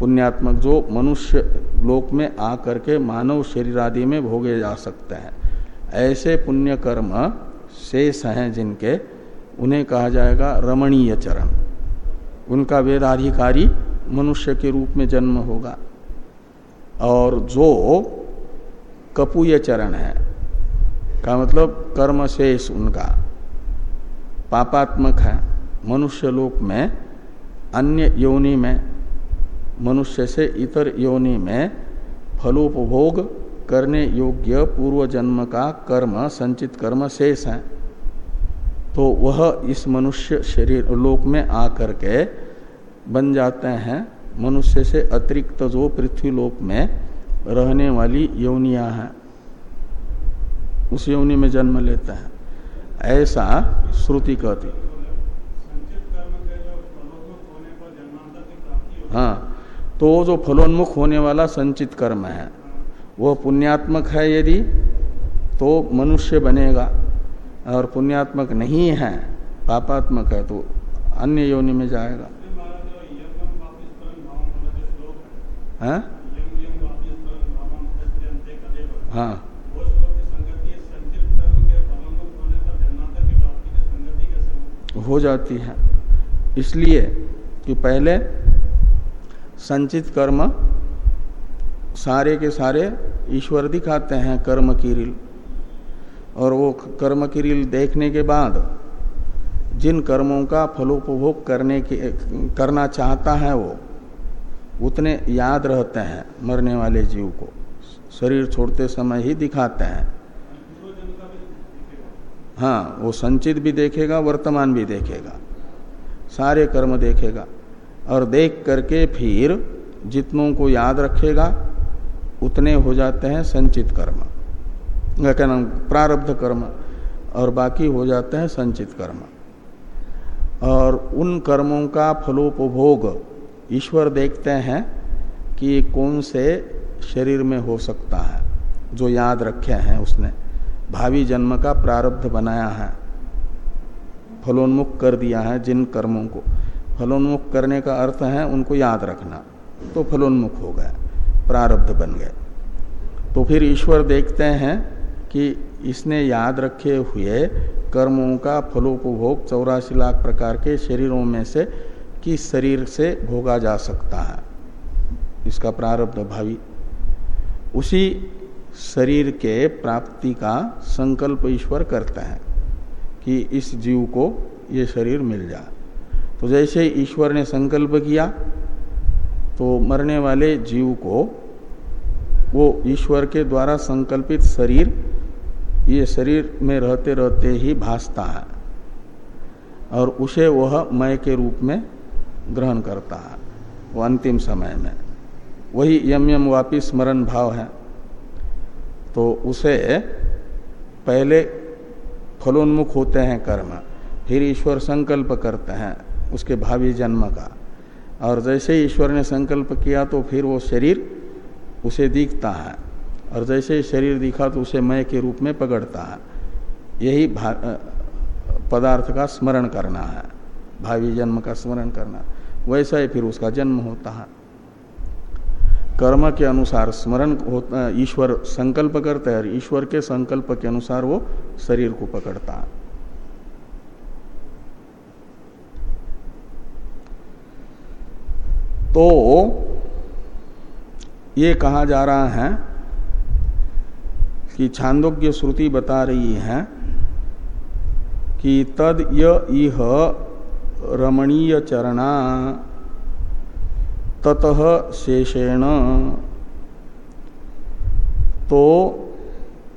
पुण्यात्मक जो मनुष्य लोक में आकर के मानव शरीर आदि में भोगे जा सकते हैं। ऐसे पुण्य कर्म शेष हैं जिनके, उन्हें कहा जाएगा रमणीय चरण। उनका वेदाधिकारी मनुष्य के रूप में जन्म होगा। और जो कपूय चरण है, का मतलब कर्म शेष उनका, पापात्मक है। मनुष्य लोक में, अन्य योनि में, मनुष्य से इतर योनि में फलोपभोग करने योग्य पूर्व जन्म का कर्म, संचित कर्म शेष है। तो वह इस मनुष्य शरीर लोक में आकर के बन जाते हैं। मनुष्य से अतिरिक्त जो पृथ्वी लोक में रहने वाली यौनिया है, उस यौनि में जन्म लेते हैं। ऐसा श्रुति कहती। हाँ तो जो फलोन्मुख होने वाला संचित कर्म है वह पुण्यात्मक है यदि तो मनुष्य बनेगा। और पुण्यात्मक नहीं है, पापात्मक है तो अन्य योनि में जाएगा। हाँ? हाँ। हो जाती है। इसलिए कि पहले संचित कर्म सारे के सारे ईश्वर दिखाते हैं कर्म की रील। और वो कर्म की रील देखने के बाद जिन कर्मों का फलोपभोग करने के, करना चाहता है वो, उतने याद रहते हैं मरने वाले जीव को। शरीर छोड़ते समय ही दिखाते हैं। हाँ वो संचित भी देखेगा, वर्तमान भी देखेगा। सारे कर्म देखेगा। और देख करके फिर जितनों को याद रखेगा उतने हो जाते हैं संचित कर्म। क्या नाम प्रारब्ध कर्म और बाकी हो जाते हैं संचित कर्म। और उन कर्मों का फलोपभोग ईश्वर देखते हैं कि कौन से शरीर में हो सकता है, जो याद रखे हैं उसने। भावी जन्म का प्रारब्ध बनाया है, फलोन्मुख कर दिया है जिन कर्मों को। फलोन्मुख करने का अर्थ है उनको याद रखना तो फलोन्मुख हो गए। प्रारब्ध बन गए। तो फिर ईश्वर देखते हैं कि इसने याद रखे हुए कर्मों का फलोपभोग चौरासी लाख प्रकार के शरीरों में से किस शरीर से भोगा जा सकता है? इसका प्रारब्ध भावी। उसी शरीर के प्राप्ति का संकल्प ईश्वर करते हैं कि इस जीव को ये शरीर मिल जाए तो जैसे ईश्वर ने संकल्प किया तो मरने वाले जीव को वो ईश्वर के द्वारा संकल्पित शरीर, ये शरीर में रहते रहते ही भासता है और उसे वह मय के रूप में ग्रहण करता है, वो अंतिम समय में। वही यम यम वापी स्मरण भाव है। तो उसे पहले फलोन्मुख होते हैं कर्म, फिर ईश्वर संकल्प करते हैं, उसके भावी जन्म का। और जैसे ही ईश्वर ने संकल्प किया तो फिर वो शरीर उसे दिखता है। और जैसे ही शरीर दिखा तो उसे मय के रूप में पकड़ता है। यही पदार्थ का स्मरण करना है। भावी जन्म का स्मरण करना वैसा ही फिर उसका जन्म होता है। कर्म के अनुसार स्मरण होता ईश्वर संकल्प करता है और ईश्वर के संकल्प के अनुसार वो शरीर को पकड़ता है। तो ये कहा जा रहा है कि छांदोग्य श्रुति बता रही है कि तद यह रमणीय चरणा ततः शेषेण। तो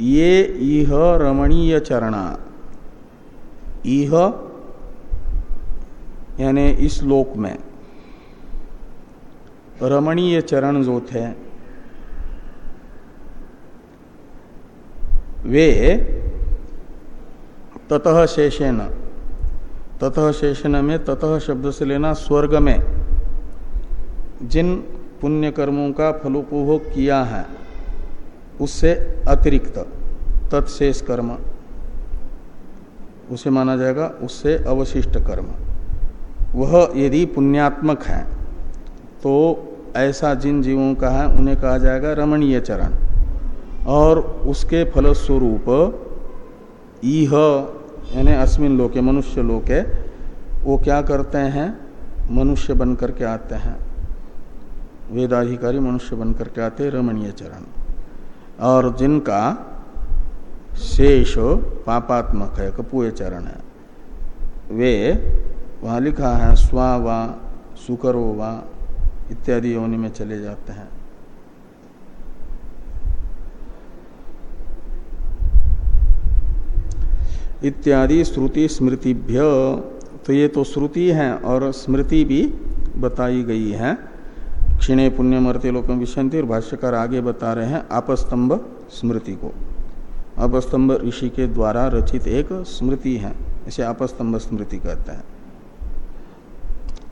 ये इह रमणीय चरणा, इह यानी इस लोक में रमणीय चरण जो थे वे ततः शेषेन, ततः शेषन में ततः शब्द से लेना स्वर्ग में, जिन पुण्य कर्मों का फलोपभोग किया है, उससे अतिरिक्त, तत्शेष कर्म, उसे माना जाएगा उससे अवशिष्ट कर्म। वह यदि पुण्यात्मक है तो ऐसा जिन जीवों का है, उन्हें कहा जाएगा रमणीय चरण। और उसके फलस्वरूप ईह यानी अस्मिन लोके मनुष्य लोके वो क्या करते हैं? मनुष्य बन करके आते हैं। वेदाधिकारी मनुष्य बनकर के आते रमणीय चरण। और जिनका शेष पापात्मक है, कपूय चरण है, वे वहाँ लिखा है, स्वा वा, सुकरो वा इत्यादि योनि में चले जाते हैं। इत्यादि श्रुति स्मृतिभ्य तो ये तो श्रुति है और स्मृति भी बताई गई है। क्षीणे पुण्य मरते लोक विशंति और भाष्यकार आगे बता रहे हैं आपस्तंभ स्मृति को। अपस्तंभ ऋषि के द्वारा रचित एक स्मृति है, इसे आपस्तंभ स्मृति कहते हैं।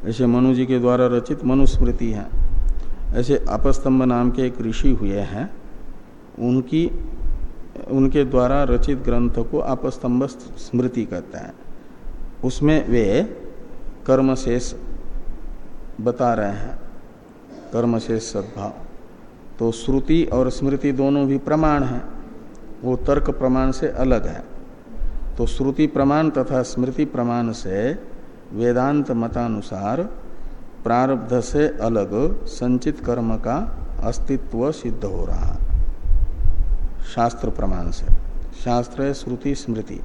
ऐसे मनु जी के द्वारा रचित मनुस्मृति है। ऐसे अपस्तंभ नाम के एक ऋषि हुए हैं। उनकी, उनके द्वारा रचित ग्रंथ को आपस्तंभ स्मृति कहते हैं। उसमें वे कर्मशेष बता रहे हैं। कर्मशेष सद्भाव। तो श्रुति और स्मृति दोनों भी प्रमाण हैं। वो तर्क प्रमाण से अलग है। तो श्रुति प्रमाण तथा स्मृति प्रमाण से वेदांत मतानुसार प्रारब्ध से अलग संचित कर्म का अस्तित्व सिद्ध हो रहा। है शास्त्र प्रमाण से। शास्त्र श्रुति स्मृति।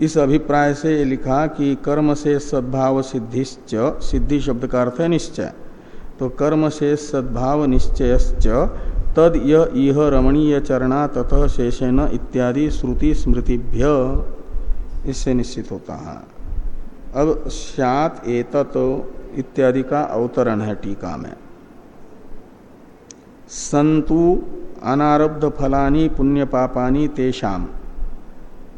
इस अभिप्राय से ये लिखा कि कर्म से सद्भाव सिद्धिश्च, सिद्धि शब्द का अर्थ है निश्चय। तो कर्म से सद्भाव निश्चयश्च तद यह रमणीय चरणा ततः शेषेन इत्यादि श्रुति स्मृतिभ्य इससे निश्चित होता है। अब सात एतत इत्यादि का अवतरण है टीका में। संतु अनारब्ध फलानी पुण्य पापानी तेषाम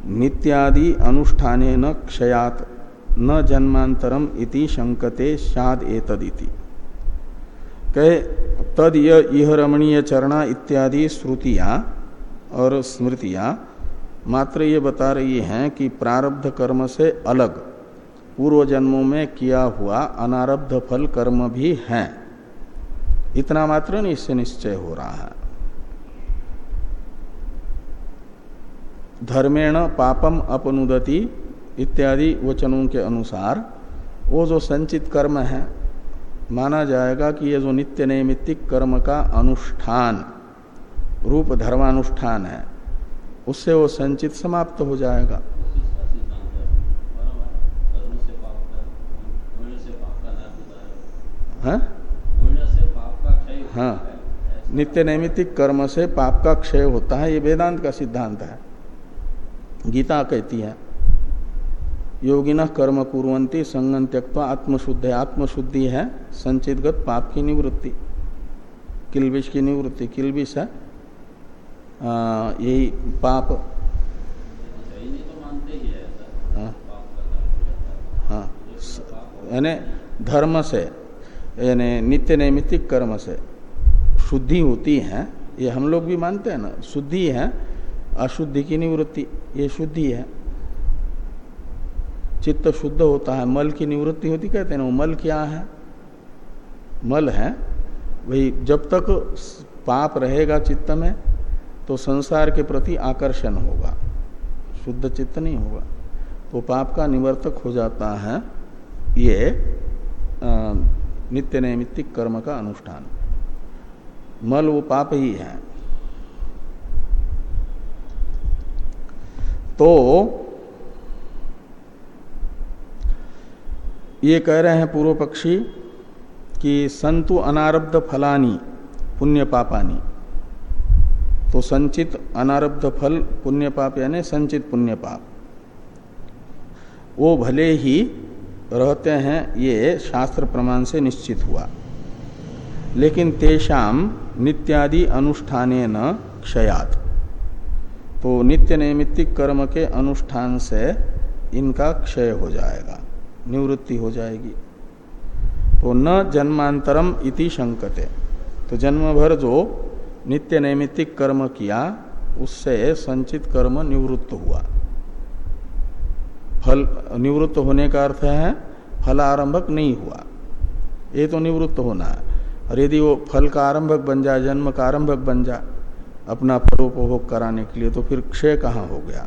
नित्यादि अनुष्ठाने न क्षयात न जन्मांतरम इति शंकते शाद एतदिति। कहे तद यह रमणीय चरणा इत्यादि श्रुतियाँ और स्मृतियाँ मात्र ये बता रही हैं कि प्रारब्ध कर्म से अलग पूर्व जन्मों में किया हुआ अनारब्ध फल कर्म भी है। इतना मात्र इससे निश्चय हो रहा है। धर्मेण पापम अपनुदति इत्यादि वचनों के अनुसार वो जो संचित कर्म है माना जाएगा कि ये जो नित्य नैमित्तिक कर्म का अनुष्ठान, रूप धर्मानुष्ठान है, उससे वो संचित समाप्त हो जाएगा। हाँ? हाँ। नित्य नैमित्तिक कर्म से पाप का क्षय होता है, ये वेदांत का सिद्धांत है। गीता कहती है योगिन कर्म कुरंती संगन त्यक्वा आत्मशुद्ध। आत्मशुद्धि है संचितगत पाप की निवृत्ति किलबिश की निवृत्ति। किलबिश है यही पाप। हाँ, हाँ। यानी धर्म से यानी नित्य नैमित्तिक कर्म से शुद्धि होती है ये हम लोग भी मानते हैं ना। शुद्धि है अशुद्धि की निवृत्ति ये शुद्धि है। चित्त शुद्ध होता है, मल की निवृत्ति होती, कहते हैं ना मल क्या है? मल है। वही जब तक पाप रहेगा चित्त में तो संसार के प्रति आकर्षण होगा। शुद्ध चित्त नहीं होगा। तो पाप का निवर्तक हो जाता है, ये नित्य नैमित्तिक कर्म का अनुष्ठान। मल वो पाप ही है। तो ये कह रहे हैं पूर्व पक्षी कि संतु अनारब्ध फलानी, पुण्य पापानी। तो संचित अनारब्ध फल, पुण्य पाप, यानी संचित पुण्य पाप। वो भले ही रहते हैं, ये शास्त्र प्रमाण से निश्चित हुआ। लेकिन तेषाम नित्यादि अनुष्ठान न क्षयात। तो नित्य नैमित्तिक कर्म के अनुष्ठान से इनका क्षय हो जाएगा। निवृत्ति हो जाएगी। तो न जन्मांतरम इति शंकते। तो जन्म भर जो नित्य नैमित्तिक कर्म किया, उससे संचित कर्म निवृत्त हुआ। फल, निवृत्त होने का अर्थ है, फल आरंभक नहीं हुआ। ये तो निवृत्त होना। है और यदि वो फल का आरंभक बन जाए, जन्म का आरंभक बन जाए, अपना फलोपभोग कराने के लिए तो फिर क्षय कहाँ हो गया?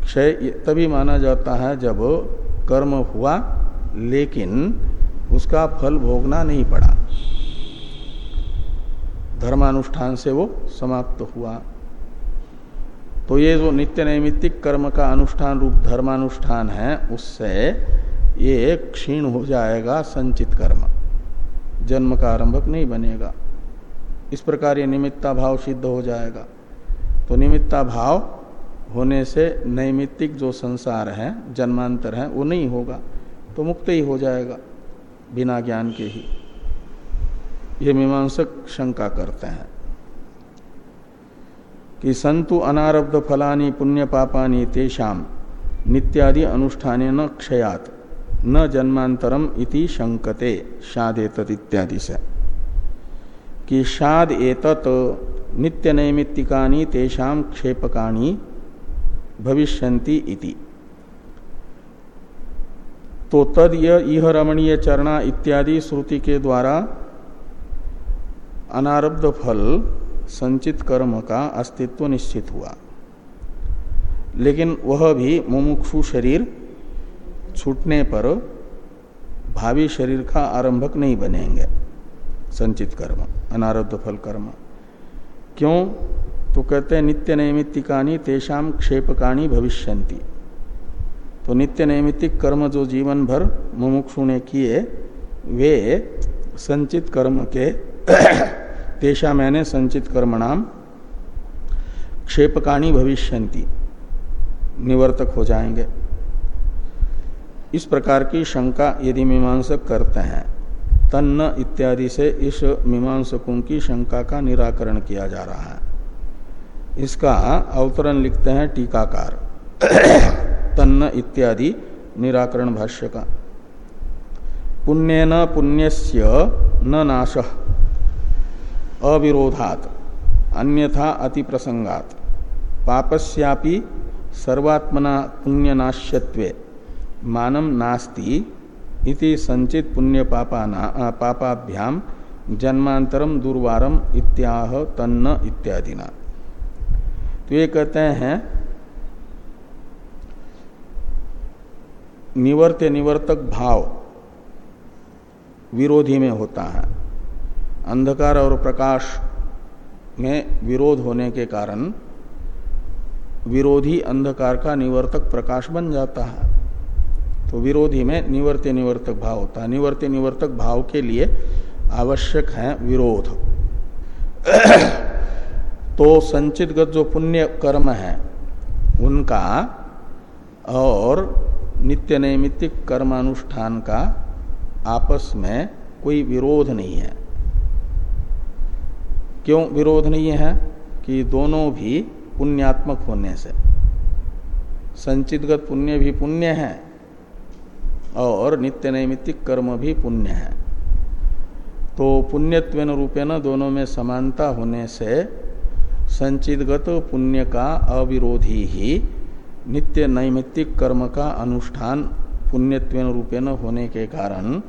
क्षय तभी माना जाता है जब कर्म हुआ, लेकिन उसका फल भोगना नहीं पड़ा। धर्मानुष्ठान से वो समाप्त हुआ। तो ये जो नित्य नैमित्तिक कर्म का अनुष्ठान रूप धर्मानुष्ठान है, उससे ये क्षीण हो जाएगा संचित कर्म। जन्म का आरंभक नहीं बनेगा। इस प्रकार ये निमित्ता भाव सिद्ध हो जाएगा। तो निमित्ता भाव होने से नैमित्तिक जो संसार है, जन्मांतर है, वो नहीं होगा तो मुक्त ही हो जाएगा, बिना ज्ञान के ही। ये मीमांसक शंका करते हैं कि संतु अनारब्ध फलानी पुण्य पापानी तेषाम नित्यादि अनुष्ठाने न क्षयात, न जन्मांतरम इति शंकते शादेत इत्यादि से। कि शाद एतत नित्य नैमित्तिकानि तेषाम क्षेपकाणी भविष्यन्ति इति। तो तद यह रमणीय चरणा इत्यादि श्रुति के द्वारा अनारब्ध फल संचित कर्म का अस्तित्व निश्चित हुआ। लेकिन वह भी मुमुक्षु शरीर छूटने पर भावी शरीर का आरंभक नहीं बनेंगे। संचित कर्म, अनारब्ध फल कर्म। क्यों? तो कहते हैं, नित्य नैमित्तिकानी तेषाम क्षेपकाणी भविष्यंती तो नित्य नैमित्तिक कर्म जो जीवन भर मुमुक्षु ने किए, वे संचित कर्म के तेषा मैंने संचित कर्म नाम क्षेपकाणी भविष्यंती निवर्तक हो जाएँगे। इस प्रकार की शंका यदि मीमांसक करते हैं, तन्न इत्यादि से इस मीमांसकों की शंका का निराकरण किया जा रहा है। इसका अवतरण लिखते हैं टीकाकार। तन्न इत्यादि निराकरण भाष्य का। पुण्य न न नाश, अविरोधात, अन्यथा अति प्रसंगात पापस्यापि सर्वात्मना पुण्यनाश्यत्वे मानम नास्ति इति संचित पुण्य पापाना पापाभ्याम जन्मांतरम दुर्वारम इत्याह तन्न इत्यादि ना तो ये कहते हैं, निवर्त निवर्तक भाव विरोधी में होता है। अंधकार और प्रकाश में विरोध होने के कारण विरोधी अंधकार का निवर्तक प्रकाश बन जाता है। तो विरोधी में निवर्त्य निवर्तक भाव होता है। निवर्त्य निवर्तक भाव के लिए आवश्यक है विरोध। तो संचितगत जो पुण्य कर्म है, उनका और नित्य नैमित्तिक कर्मानुष्ठान का आपस में कोई विरोध नहीं है। क्यों विरोध नहीं है? कि दोनों भी पुण्यात्मक होने से। संचितगत पुण्य भी पुण्य है और नित्य नैमित्तिक कर्म भी पुण्य है। तो पुण्यत्वेन रूपेण दोनों में समानता होने से संचितगत पुण्य का अविरोधी ही नित्य नैमित्तिक कर्म का अनुष्ठान पुण्यत्वेन रूपेण होने के कारण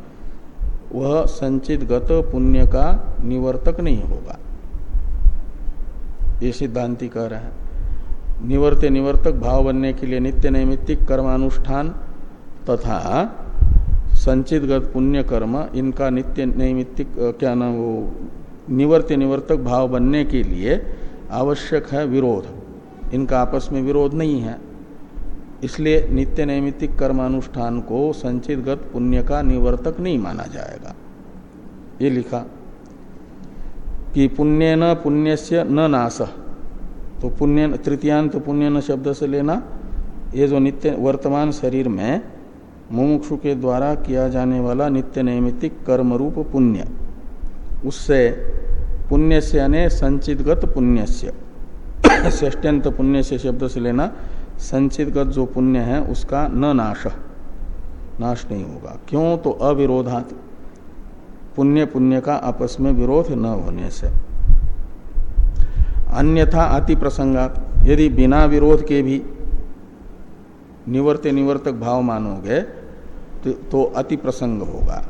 वह संचितगत पुण्य का निवर्तक नहीं होगा। ये सिद्धांति कह रहे हैं। निवर्त निवर्तक भाव बनने के लिए नित्य नैमित्तिक कर्मानुष्ठान तथा संचितगत पुण्य कर्म, इनका नित्य नैमित्तिक क्या नाम वो, निवर्त निवर्तक भाव बनने के लिए आवश्यक है विरोध। इनका आपस में विरोध नहीं है। इसलिए नित्य नैमित्तिक कर्मानुष्ठान को संचितगत पुण्य का निवर्तक नहीं माना जाएगा। ये लिखा, कि पुण्य न पुण्य से न नाश तो पुण्य, तृतीयांत पुण्य न शब्द से लेना, ये जो नित्य, वर्तमान शरीर में मुमुक्षु के द्वारा किया जाने वाला नित्य नैमित्तिक कर्म रूप पुण्य, उससे पुण्य से यानी संचितगत पुण्य से ष्टंत पुण्य से शब्द से लेना संचितगत जो पुण्य है उसका न नाश। नाश नहीं होगा। क्यों? तो अविरोधात। पुण्य पुण्य का आपस में विरोध न होने से। अन्यथा अति प्रसंगात। यदि बिना विरोध के भी निवर्त निवर्तक भाव मानोगे तो, तो अति प्रसंग होगा।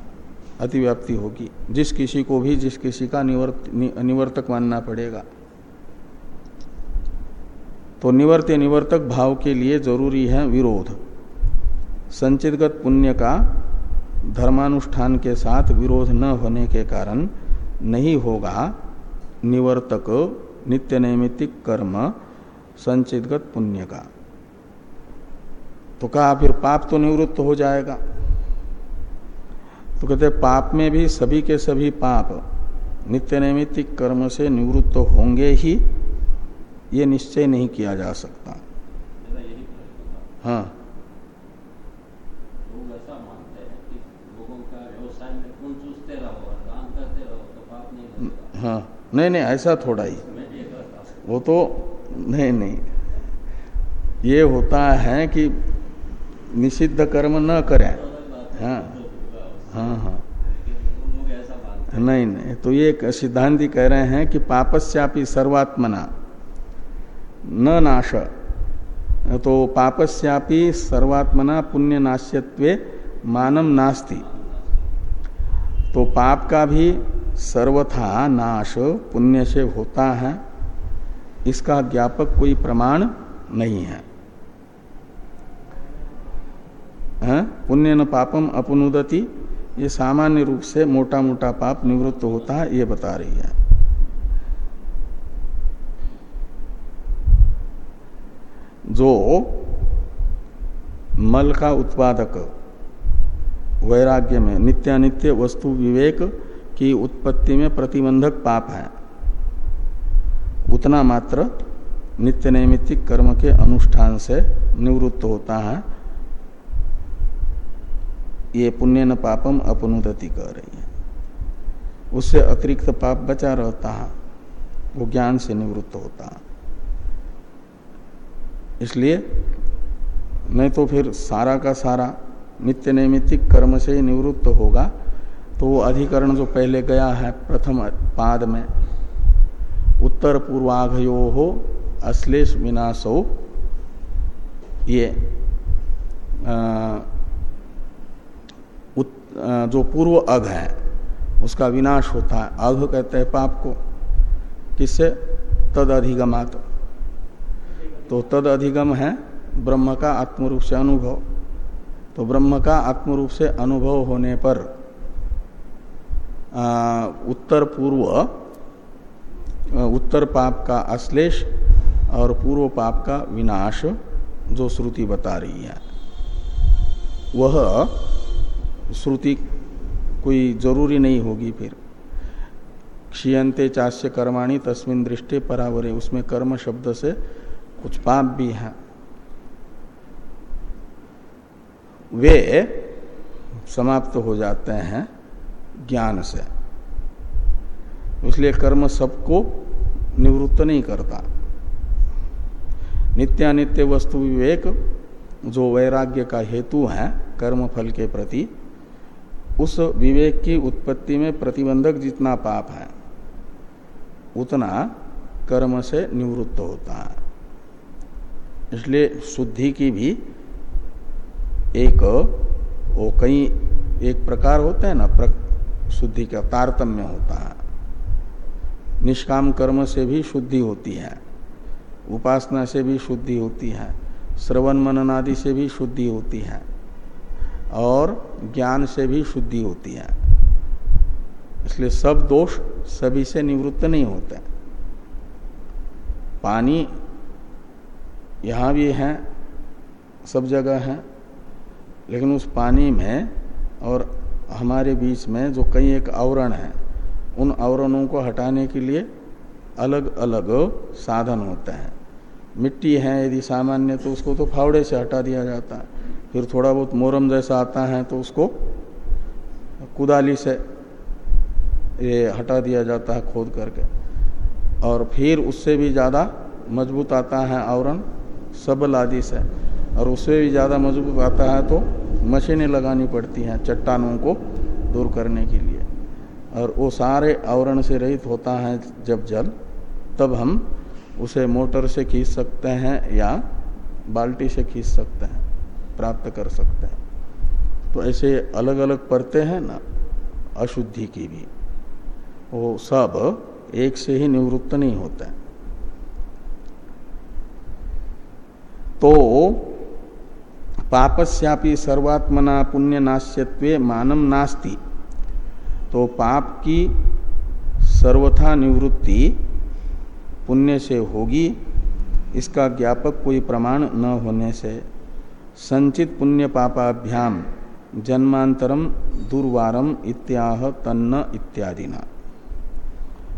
अतिव्याप्ति होगी। जिस किसी को भी जिस किसी का निवर्त, नि, निवर्तक मानना पड़ेगा। तो निवर्त निवर्तक भाव के लिए ज़रूरी है विरोध। संचितगत पुण्य का धर्मानुष्ठान के साथ विरोध न होने के कारण नहीं होगा निवर्तक नित्य नैमित्तिक कर्म संचितगत पुण्य का। तो कहा फिर पाप तो निवृत्त हो जाएगा। तो कहते पाप में भी सभी के सभी पाप नित्य नैमित्तिक कर्म से निवृत्त होंगे ही ये निश्चय नहीं किया जा सकता। हाँ। हाँ नहीं नहीं ऐसा थोड़ा ही। वो तो नहीं नहीं। ये होता है कि निषिद्ध कर्म न करें। हाँ। हाँ हाँ। नहीं नहीं तो ये सिद्धांति कह रहे हैं कि पापस्यापि सर्वात्मना, न नाश। तो पापस्यापि सर्वात्मना पुण्य नाश्यत्वे मानम नास्ति। तो पाप का भी सर्वथा नाश, पुण्य से होता है, इसका ज्ञापक कोई प्रमाण नहीं है। पुण्य न पापम अपनुदति ये सामान्य रूप से मोटा मोटा पाप निवृत्त होता है, ये बता रही है। जो मल का उत्पादक वैराग्य में नित्यानित्य वस्तु विवेक की उत्पत्ति में प्रतिबंधक पाप है, उतना मात्र नित्य नैमित्तिक कर्म के अनुष्ठान से निवृत्त होता है। ये पुण्य न पापम अपनुदति कह रही है। उससे अतिरिक्त पाप बचा रहता है वो ज्ञान से निवृत्त होता है। इसलिए नहीं तो फिर सारा का सारा नित्य नैमित्तिक कर्म से ही निवृत्त होगा तो वो अधिकरण जो पहले गया है प्रथम पाद में उत्तर पूर्वाघयो हो अश्लेष विनाशो ये आ, जो पूर्व अघ है उसका विनाश होता है। अघ कहते हैं पाप को। किससे? तद अधिगमात तो तद अधिगम है ब्रह्म का आत्मरूप से अनुभव। तो ब्रह्म का आत्मरूप से अनुभव होने पर आ, उत्तर पूर्व उत्तर पाप का अश्लेष और पूर्व पाप का विनाश जो श्रुति बता रही है। वह श्रुति कोई ज़रूरी नहीं होगी फिर। क्षीयते चाष्य कर्माणी तस्मिन दृष्टि परावरे। उसमें कर्म शब्द से कुछ पाप भी हैं। वे समाप्त हो जाते हैं ज्ञान से। इसलिए कर्म सबको निवृत्त नहीं करता। नित्यानित्य वस्तु विवेक, जो वैराग्य का हेतु है, कर्म फल के प्रति उस विवेक की उत्पत्ति में प्रतिबंधक जितना पाप है, उतना कर्म से निवृत्त होता है। इसलिए शुद्धि की भी एक, वो कई एक प्रकार होते हैं ना शुद्धि का तारतम्य होता है। निष्काम कर्म से भी शुद्धि होती है, उपासना से भी शुद्धि होती है, श्रवण मनन आदि से भी शुद्धि होती है। और ज्ञान से भी शुद्धि होती है। इसलिए सब दोष सभी से निवृत्त नहीं होते। पानी यहाँ भी है, सब जगह है, लेकिन उस पानी में और हमारे बीच में जो कई एक आवरण है, उन आवरणों को हटाने के लिए अलग अलग साधन होते हैं। मिट्टी है, यदि सामान्य तो उसको तो फावड़े से हटा दिया जाता है। फिर थोड़ा बहुत मोरम जैसा आता है तो उसको कुदाली से ये हटा दिया जाता है खोद करके। और फिर उससे भी ज़्यादा मज़बूत आता है आवरण सबल आदि से। और उससे भी ज़्यादा मज़बूत आता है तो मशीनें लगानी पड़ती हैं चट्टानों को दूर करने के लिए। और वो सारे आवरण से रहित होता है जब जल, तब हम उसे मोटर से खींच सकते हैं या बाल्टी से खींच सकते हैं। प्राप्त कर सकते हैं। तो ऐसे अलग अलग परते हैं ना, अशुद्धि की भी। वो सब एक से ही निवृत्त नहीं होते हैं। तो पापस्यापि सर्वात्मना पुण्य नाश्यत्व मानम नास्ति। तो पाप की सर्वथा निवृत्ति पुण्य से होगी, इसका ज्ञापक कोई प्रमाण न होने से संचित पुण्य पापाभ्याम, जन्मांतरम, दुर्वारम, इत्याह, तन्न इत्यादि न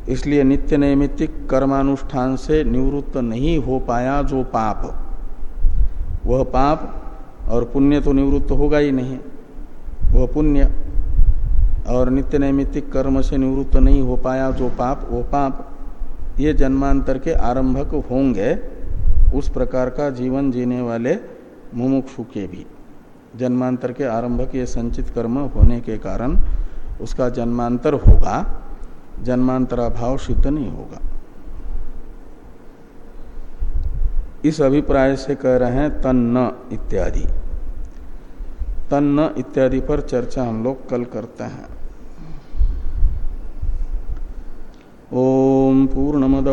इसलिए नित्य नैमित्तिक कर्मानुष्ठान से निवृत्त नहीं हो पाया जो पाप। वह पाप और पुण्य तो निवृत्त होगा ही नहीं। वह पुण्य और नित्य नैमित्तिक कर्म से निवृत्त नहीं हो पाया जो पाप, वो पाप ये जन्मांतर के आरंभक होंगे, उस प्रकार का जीवन जीने वाले मुमुक्षु के भी जन्मांतर के आरंभक के संचित कर्म होने के कारण उसका जन्मांतर होगा। जन्मांतराभाव सिद्ध नहीं होगा। इस अभिप्राय से कह रहे हैं तन्न इत्यादि। तन्न इत्यादि पर चर्चा हम लोग कल करते हैं। ओम पूर्णमद।